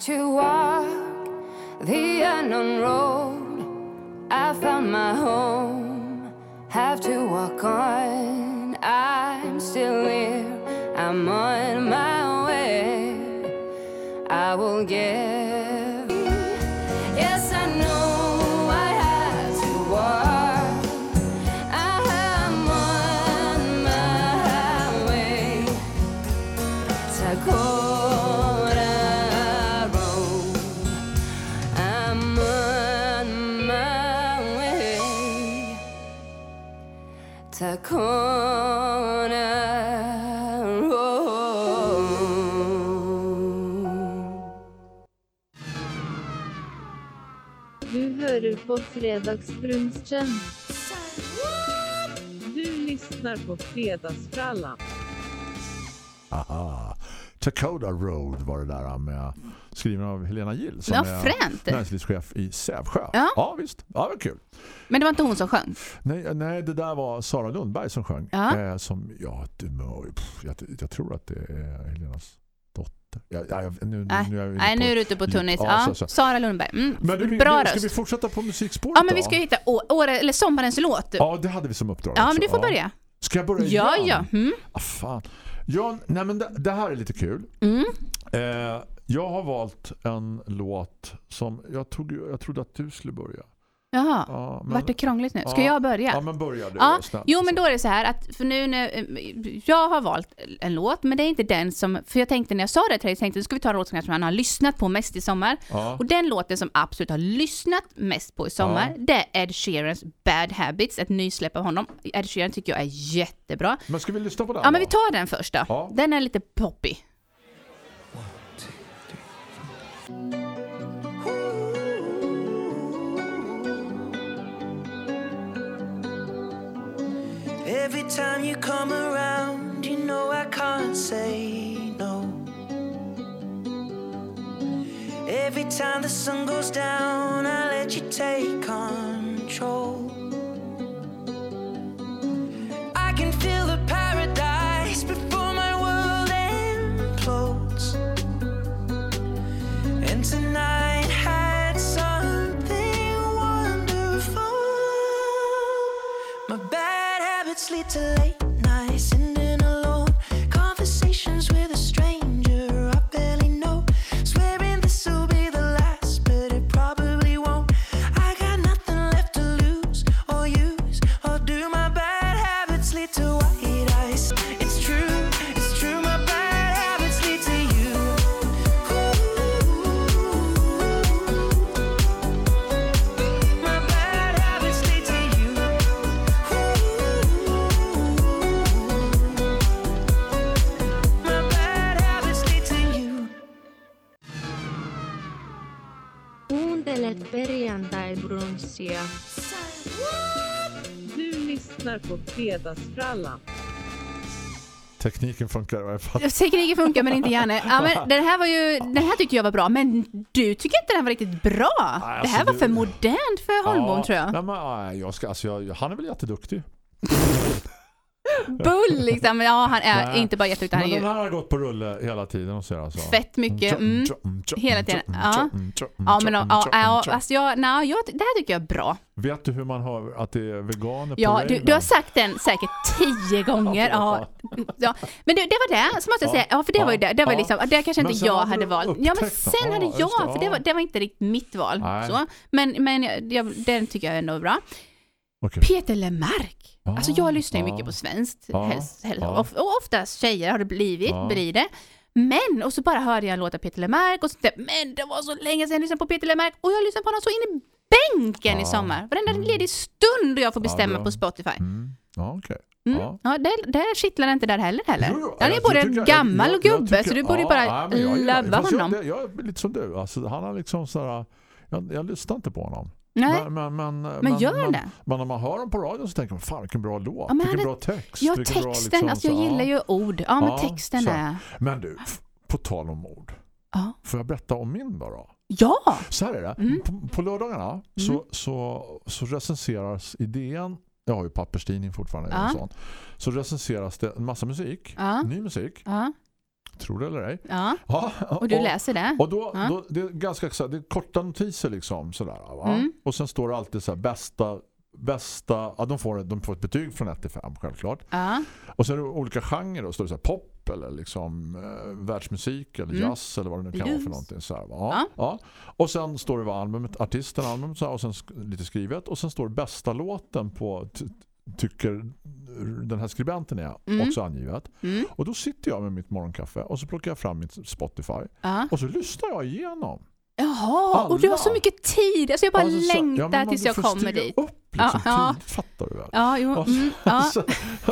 [SPEAKER 8] To walk the unknown road. I found my home. Have to walk on. I'm still here. I'm on
[SPEAKER 4] Fredagsbrunchen. Du lyssnar på Fredagsfrallan.
[SPEAKER 1] Aha. Dakota Road var det där med skriven av Helena Gill som
[SPEAKER 2] Ja,
[SPEAKER 1] är näringslivschef i Sävsjö.
[SPEAKER 2] Ja.
[SPEAKER 1] ja visst. Ja, det var kul.
[SPEAKER 2] Men det var inte hon som sjöng.
[SPEAKER 1] Nej, nej, det där var Sara Lundberg som sjöng.
[SPEAKER 2] Ja.
[SPEAKER 1] Eh, som, ja, jag, jag tror att det är Helenas dotter. Ja, ja, jag- nu,
[SPEAKER 2] Nej,
[SPEAKER 1] nu är jag
[SPEAKER 2] Nej,
[SPEAKER 1] på-
[SPEAKER 2] nu är du ute på tunnis.
[SPEAKER 1] Ja,
[SPEAKER 2] Ja,
[SPEAKER 1] så- så.
[SPEAKER 2] Sara Lundberg. Mm.
[SPEAKER 1] Men du, vi,
[SPEAKER 2] Bra
[SPEAKER 1] ska
[SPEAKER 2] röst.
[SPEAKER 1] vi fortsätta på musikspåret
[SPEAKER 2] Ja, men
[SPEAKER 1] då?
[SPEAKER 2] vi ska hitta å- eller sommarens låt. Ja,
[SPEAKER 1] Ja, det hade vi som uppdrag också.
[SPEAKER 2] men du får
[SPEAKER 1] Ja.
[SPEAKER 2] börja.
[SPEAKER 1] Ska jag börja
[SPEAKER 2] Ja,
[SPEAKER 1] igen?
[SPEAKER 2] ja. Mm.
[SPEAKER 1] Ah, fan. Ja, nej men det, det här är lite kul.
[SPEAKER 2] Mm.
[SPEAKER 1] Eh, jag har valt en låt som jag, tog, jag trodde att du skulle börja.
[SPEAKER 2] Jaha,
[SPEAKER 1] Ja, men,
[SPEAKER 2] vart det krångligt nu? Ska
[SPEAKER 1] Ja.
[SPEAKER 2] jag börja?
[SPEAKER 1] Ja, men börja du.
[SPEAKER 2] Ja, jo men då är det så här att för nu när eh, jag har valt en låt men det är inte den som, för jag tänkte när jag sa det till dig, tänkte nu ska vi ta en låt som man har lyssnat på mest i sommar.
[SPEAKER 1] Ja.
[SPEAKER 2] Och den låten som absolut har lyssnat mest på i sommar,
[SPEAKER 1] Ja.
[SPEAKER 2] det är Ed Sheerans Bad Habits, ett nysläpp av honom. Ed Sheeran tycker jag är jättebra.
[SPEAKER 1] Men ska vi lyssna på den
[SPEAKER 2] Ja men
[SPEAKER 1] då?
[SPEAKER 2] vi tar den först då. Den är lite poppy.
[SPEAKER 5] Every time you come around, you know I can't say no. Every time the sun goes down, I let you take control. I can feel the paradise before my world implodes. And tonight had something wonderful. My bad habits lead to late nights,
[SPEAKER 4] Fredagsfrallan.
[SPEAKER 1] Tekniken funkar i varje fall.
[SPEAKER 2] Tekniken funkar men inte Janne. Ja, men den här var ju, den här tyckte jag var bra, men du tycker inte den var riktigt bra.
[SPEAKER 1] Nej,
[SPEAKER 2] det här
[SPEAKER 1] alltså,
[SPEAKER 2] var
[SPEAKER 1] det-
[SPEAKER 2] för modernt för Holmbom tror jag.
[SPEAKER 1] Nej, men, nej, jag ska, alltså, jag, han är väl jätteduktig.
[SPEAKER 2] Bull liksom. Ja, han är
[SPEAKER 1] Nej.
[SPEAKER 2] inte bara jätteduktig,
[SPEAKER 1] Men den här har gått på rulle hela tiden och ser alltså.
[SPEAKER 2] fett mycket. Mm. Hela tiden. Ja. Ja, men ja, ja, alltså jag, nej, jag, det här tycker jag är bra.
[SPEAKER 1] Vet du hur man har att det är veganer på
[SPEAKER 2] Ja, du, du har sagt den säkert tio gånger. Ja, ja. Men det, det var det, så måste jag
[SPEAKER 1] Ja.
[SPEAKER 2] säga. Ja, för det var ju det. Det var liksom, det kanske inte jag
[SPEAKER 1] hade
[SPEAKER 2] valt. Ja, men sen hade jag, för det var, det var inte riktigt mitt val. Så. Men, men jag, den tycker jag ändå är bra.
[SPEAKER 1] Okej.
[SPEAKER 2] Peter Lemark.
[SPEAKER 1] Ja,
[SPEAKER 2] Alltså jag lyssnar ju
[SPEAKER 1] ja.
[SPEAKER 2] mycket på svenskt.
[SPEAKER 1] Ja,
[SPEAKER 2] Helst, helst, of, och oftast tjejer har det blivit,
[SPEAKER 1] Ja.
[SPEAKER 2] blir det. Men, och så bara hörde jag en låt av Peter Lemark och så tänkte jag, men det var så länge sedan jag lyssnade på Peter Lemark och jag lyssnade på honom så in i bänken i
[SPEAKER 1] Ja.
[SPEAKER 2] sommar. Varenda
[SPEAKER 1] Mm.
[SPEAKER 2] ledig stund jag får bestämma på Spotify.
[SPEAKER 1] Mm. Okej.
[SPEAKER 2] Mm.
[SPEAKER 1] Ja.
[SPEAKER 2] Ja, det, det kittlar inte där heller heller.
[SPEAKER 1] Jo, jo,
[SPEAKER 2] Han är
[SPEAKER 1] jag
[SPEAKER 2] både
[SPEAKER 1] tycker-
[SPEAKER 2] gammal
[SPEAKER 1] jag-
[SPEAKER 2] och
[SPEAKER 1] jag
[SPEAKER 2] gubbe
[SPEAKER 1] tycker-
[SPEAKER 2] så du borde
[SPEAKER 1] ja,
[SPEAKER 2] bara
[SPEAKER 1] men jag jag-
[SPEAKER 2] honom.
[SPEAKER 1] det- Jag är lite som du. Alltså, han har liksom sådär... Jag, jag lyssnar inte på honom.
[SPEAKER 2] Nej,
[SPEAKER 1] Men, men, men,
[SPEAKER 2] men gör
[SPEAKER 1] men,
[SPEAKER 2] det.
[SPEAKER 1] Men när man hör dem på radion så tänker man, fan vilken bra låt,
[SPEAKER 2] Ja, men
[SPEAKER 1] vilken
[SPEAKER 2] han
[SPEAKER 1] bra text.
[SPEAKER 2] Ja,
[SPEAKER 1] vilken bra,
[SPEAKER 2] texten,
[SPEAKER 1] liksom,
[SPEAKER 2] alltså jag
[SPEAKER 1] så,
[SPEAKER 2] gillar ju ord. Ja, men
[SPEAKER 1] Ja,
[SPEAKER 2] texten
[SPEAKER 1] så.
[SPEAKER 2] är...
[SPEAKER 1] Men du, på tal om ord.
[SPEAKER 2] Ja.
[SPEAKER 1] Får jag berätta om min då? då?
[SPEAKER 2] Ja!
[SPEAKER 1] Så här är det.
[SPEAKER 2] Mm.
[SPEAKER 1] På, på lördagarna så, så, så recenseras idén jag har ju papperstidning fortfarande
[SPEAKER 2] Ja.
[SPEAKER 1] och sånt. Så recenseras det en massa musik,
[SPEAKER 2] Ja.
[SPEAKER 1] ny musik,
[SPEAKER 2] Ja,
[SPEAKER 1] tror det eller ej.
[SPEAKER 2] ja.
[SPEAKER 1] Ja,
[SPEAKER 2] Och du läser det?
[SPEAKER 1] Och då,
[SPEAKER 2] Ja.
[SPEAKER 1] då det är ganska så här, det är korta notiser liksom sådär?
[SPEAKER 2] Mm.
[SPEAKER 1] Och sen står det alltid så här bästa bästa, ja de får, de får ett betyg från 1 till 5 självklart.
[SPEAKER 2] Ja.
[SPEAKER 1] Och sen är det olika genrer då, står det så här pop eller liksom eh, världsmusik eller
[SPEAKER 2] Mm.
[SPEAKER 1] jazz eller vad det nu kan vara för
[SPEAKER 2] Blues.
[SPEAKER 1] någonting så här?
[SPEAKER 2] Ja.
[SPEAKER 1] Ja. Och sen står det vad albumet, artisten, albumet så här, och sen lite skrivet och sen står det bästa låten på ty- den här skribenten är
[SPEAKER 2] Mm.
[SPEAKER 1] också angivet.
[SPEAKER 2] Mm.
[SPEAKER 1] Och då sitter jag med mitt morgonkaffe och så plockar jag fram mitt Spotify
[SPEAKER 2] Ja.
[SPEAKER 1] och så lyssnar jag igenom.
[SPEAKER 2] Jaha, och du har så
[SPEAKER 1] Alla.
[SPEAKER 2] mycket tid. Alltså jag bara
[SPEAKER 1] Alltså, så-
[SPEAKER 2] längtar
[SPEAKER 1] ja,
[SPEAKER 2] tills jag kommer dit.
[SPEAKER 1] upp liksom
[SPEAKER 2] Ja, ja.
[SPEAKER 1] tidigt, fattar du väl?
[SPEAKER 2] Ja, jo,
[SPEAKER 1] Och
[SPEAKER 2] mm, ja.
[SPEAKER 1] så,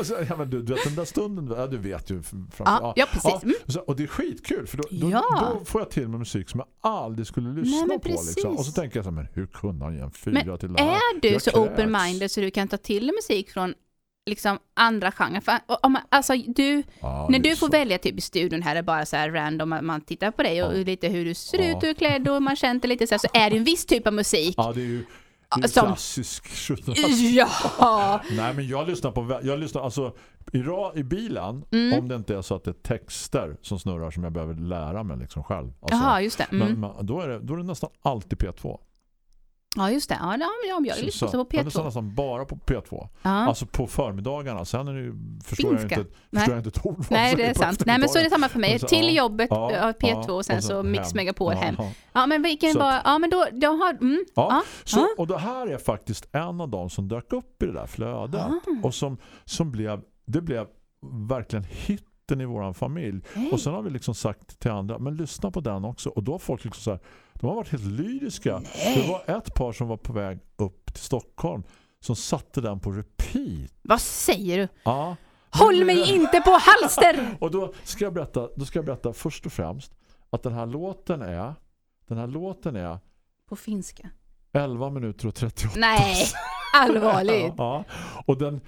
[SPEAKER 1] och så, ja, men du, du vet den där stunden, ja, du vet ju framför,
[SPEAKER 2] Ja, ja, precis. Mm.
[SPEAKER 1] och, det är skitkul för då, då,
[SPEAKER 2] Ja.
[SPEAKER 1] då får jag till med musik som jag aldrig skulle lyssna
[SPEAKER 2] Nej,
[SPEAKER 1] på liksom. Och så tänker jag så här, men hur kunde han ge en fyra
[SPEAKER 2] Men
[SPEAKER 1] till det här?
[SPEAKER 2] är du
[SPEAKER 1] Jag
[SPEAKER 2] så open-minded så du kan ta till musik från liksom andra genrer? För, om alltså, du,
[SPEAKER 1] Ja,
[SPEAKER 2] när
[SPEAKER 1] det är
[SPEAKER 2] du får
[SPEAKER 1] så.
[SPEAKER 2] välja typ i studion här är bara så här random, man- tittar på dig och
[SPEAKER 1] Ja.
[SPEAKER 2] lite hur du ser
[SPEAKER 1] Ja.
[SPEAKER 2] ut, hur klädd och man känner lite så här, så är det en viss typ av musik.
[SPEAKER 1] Ja, det är ju det är
[SPEAKER 2] Som-
[SPEAKER 1] klassisk 70
[SPEAKER 2] Ja!
[SPEAKER 1] Nej, men jag lyssnar på jag lyssnar alltså i, i bilen
[SPEAKER 2] Mm.
[SPEAKER 1] om det inte är så att det är texter som snurrar som jag behöver lära mig liksom själv. Alltså,
[SPEAKER 2] Jaha, just det. Mm.
[SPEAKER 1] men, men då är det då är det nästan alltid P2.
[SPEAKER 2] Ja, just det. Ja, ja, ja, jag lyssnar på
[SPEAKER 1] Jag lyssnar
[SPEAKER 2] P2.
[SPEAKER 1] nästan bara på P2.
[SPEAKER 2] Ja.
[SPEAKER 1] Alltså på förmiddagarna. Sen är det ju, förstår jag
[SPEAKER 2] Finska.
[SPEAKER 1] inte,
[SPEAKER 2] Nej.
[SPEAKER 1] förstår jag inte ett ord
[SPEAKER 2] Nej, det är sant. Nej, men så är det samma för mig.
[SPEAKER 1] Och så-
[SPEAKER 2] Till
[SPEAKER 1] ja,
[SPEAKER 2] jobbet,
[SPEAKER 1] ja,
[SPEAKER 2] ja, P2
[SPEAKER 1] ja,
[SPEAKER 2] och sen så Mix
[SPEAKER 1] hem.
[SPEAKER 2] Megapol hem.
[SPEAKER 1] Ja,
[SPEAKER 2] Ja, men vilken
[SPEAKER 1] Så
[SPEAKER 2] var... Ja, men då, då har... Mm,
[SPEAKER 1] Ja,
[SPEAKER 2] ja,
[SPEAKER 1] så,
[SPEAKER 2] ja.
[SPEAKER 1] och det här är faktiskt en av dem som dök upp i det där flödet.
[SPEAKER 2] Ah.
[SPEAKER 1] Och som, som blev, det blev verkligen hitten i våran familj.
[SPEAKER 2] Hej.
[SPEAKER 1] Och sen har vi liksom sagt till andra, men lyssna på den också. Och då har folk liksom så här, de har varit helt lyriska. Det var ett par som var på väg upp till Stockholm som satte den på repeat.
[SPEAKER 2] Vad säger du?
[SPEAKER 1] Ja.
[SPEAKER 2] Håll mig inte på halster!
[SPEAKER 1] Och då ska jag berätta, då ska jag berätta först och främst att den här låten är den här låten är
[SPEAKER 2] På finska.
[SPEAKER 1] 11 minuter och 38
[SPEAKER 2] Nej, allvarligt.
[SPEAKER 1] Ja, och den,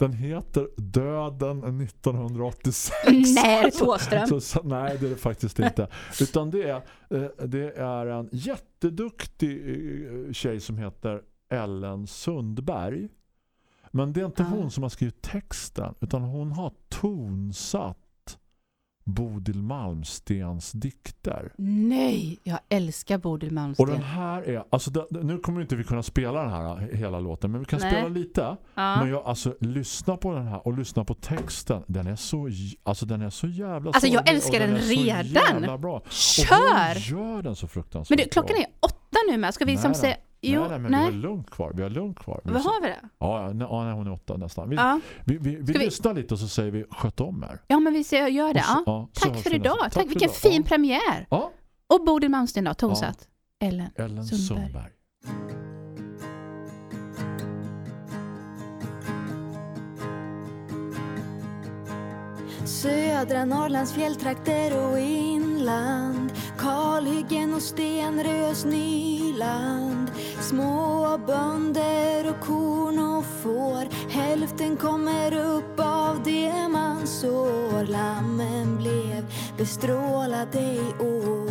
[SPEAKER 1] den heter Döden 1986.
[SPEAKER 2] Nej, Thåström.
[SPEAKER 1] Så, så, nej, det är det faktiskt inte. Utan det är, eh, det är en jätteduktig eh, tjej som heter Ellen Sundberg. Men det är inte hon som har skrivit texten utan hon har tonsatt Bodil Malmstens dikter.
[SPEAKER 2] Nej, jag älskar Bodil
[SPEAKER 1] Och
[SPEAKER 2] Malmsten.
[SPEAKER 1] den här är, alltså det, nu kommer inte vi kunna spela den här hela låten, men vi kan
[SPEAKER 2] Nej.
[SPEAKER 1] spela lite.
[SPEAKER 2] Ja.
[SPEAKER 1] Men jag, alltså, lyssna på den här och lyssna på texten. Den är så, alltså den är så jävla
[SPEAKER 2] Alltså, jag älskar
[SPEAKER 1] och
[SPEAKER 2] den
[SPEAKER 1] så
[SPEAKER 2] redan.
[SPEAKER 1] bra. Och
[SPEAKER 2] Kör!
[SPEAKER 1] hon gör den så fruktansvärt
[SPEAKER 2] Men du, klockan är åtta nu med. Ska vi
[SPEAKER 1] Nej
[SPEAKER 2] som
[SPEAKER 1] då.
[SPEAKER 2] Jo,
[SPEAKER 1] nej, nej, men
[SPEAKER 2] nej.
[SPEAKER 1] vi har lugnt kvar. Vi har lugnt kvar. Vi
[SPEAKER 2] Vad har vi det?
[SPEAKER 1] Ja, ja, nej, ja, nej, hon är åtta nästan. Vi,
[SPEAKER 2] Ja.
[SPEAKER 1] vi, vi, vi,
[SPEAKER 2] vi-
[SPEAKER 1] lyssnar lite och så säger vi sköt om er.
[SPEAKER 2] Ja, men vi ser, gör det.
[SPEAKER 1] Så-
[SPEAKER 2] Ja.
[SPEAKER 1] ja,
[SPEAKER 2] Tack för idag. Tack,
[SPEAKER 1] tack för
[SPEAKER 2] vilken
[SPEAKER 1] idag.
[SPEAKER 2] fin
[SPEAKER 1] Ja.
[SPEAKER 2] premiär.
[SPEAKER 1] Ja,
[SPEAKER 2] Och Bodil Malmsten då, tonsatt. Ellen.
[SPEAKER 1] Ellen
[SPEAKER 2] Sundberg.
[SPEAKER 1] Sundberg.
[SPEAKER 9] Södra Norrlands fjälltrakter och inland Kalhyggen och stenrös nyland. Små bönder och korn och får. Hälften kommer upp av det man sår. Lammen blev bestrålade i år.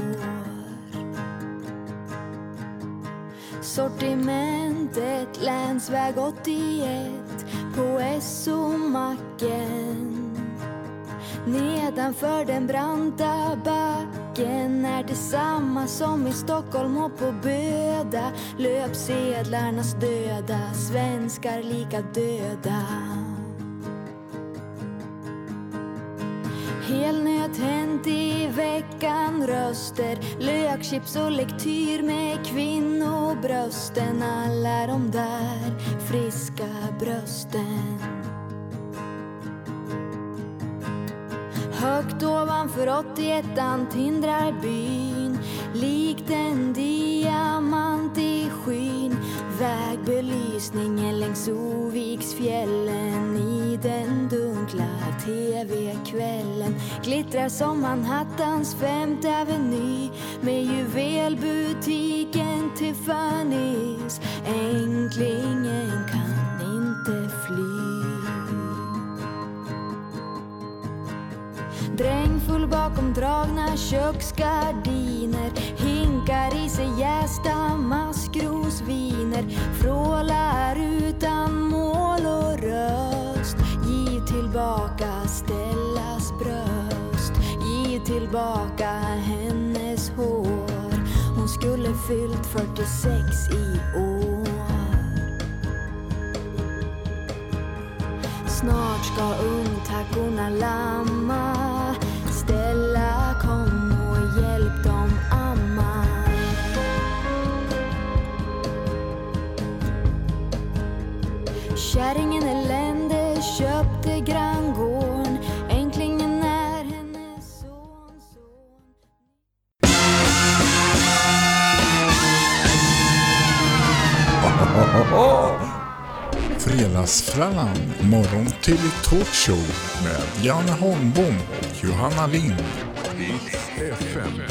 [SPEAKER 9] Sortimentet länsväg 81 på SO-macken Nedanför den branta backen är detsamma som i Stockholm och på Böda. Löpsedlarnas döda, svenskar lika döda. Helnöt hänt i veckan röster Lökchips och lektyr med kvinnobrösten Alla de där friska brösten. Högt ovanför 81an tindrar byn. Likt en diamant i skyn. Vägbelysningen längs Oviksfjällen. I den dunkla TV-kvällen Glittrar som Manhattans femte aveny. Med juvelbutiken bakom dragna köksgardiner Hinkar i sig jästa maskrosviner. Frålar utan mål och röst. Giv tillbaka Stellas bröst. Giv tillbaka hennes hår. Hon skulle fyllt 46 i år. Snart ska ungtackorna lamma Kärringen elände köpte granngården Änklingen är hennes son, son
[SPEAKER 10] Fredagsfrallan, morgon till talkshow med Janne Holmbom och Johanna Lind. FM.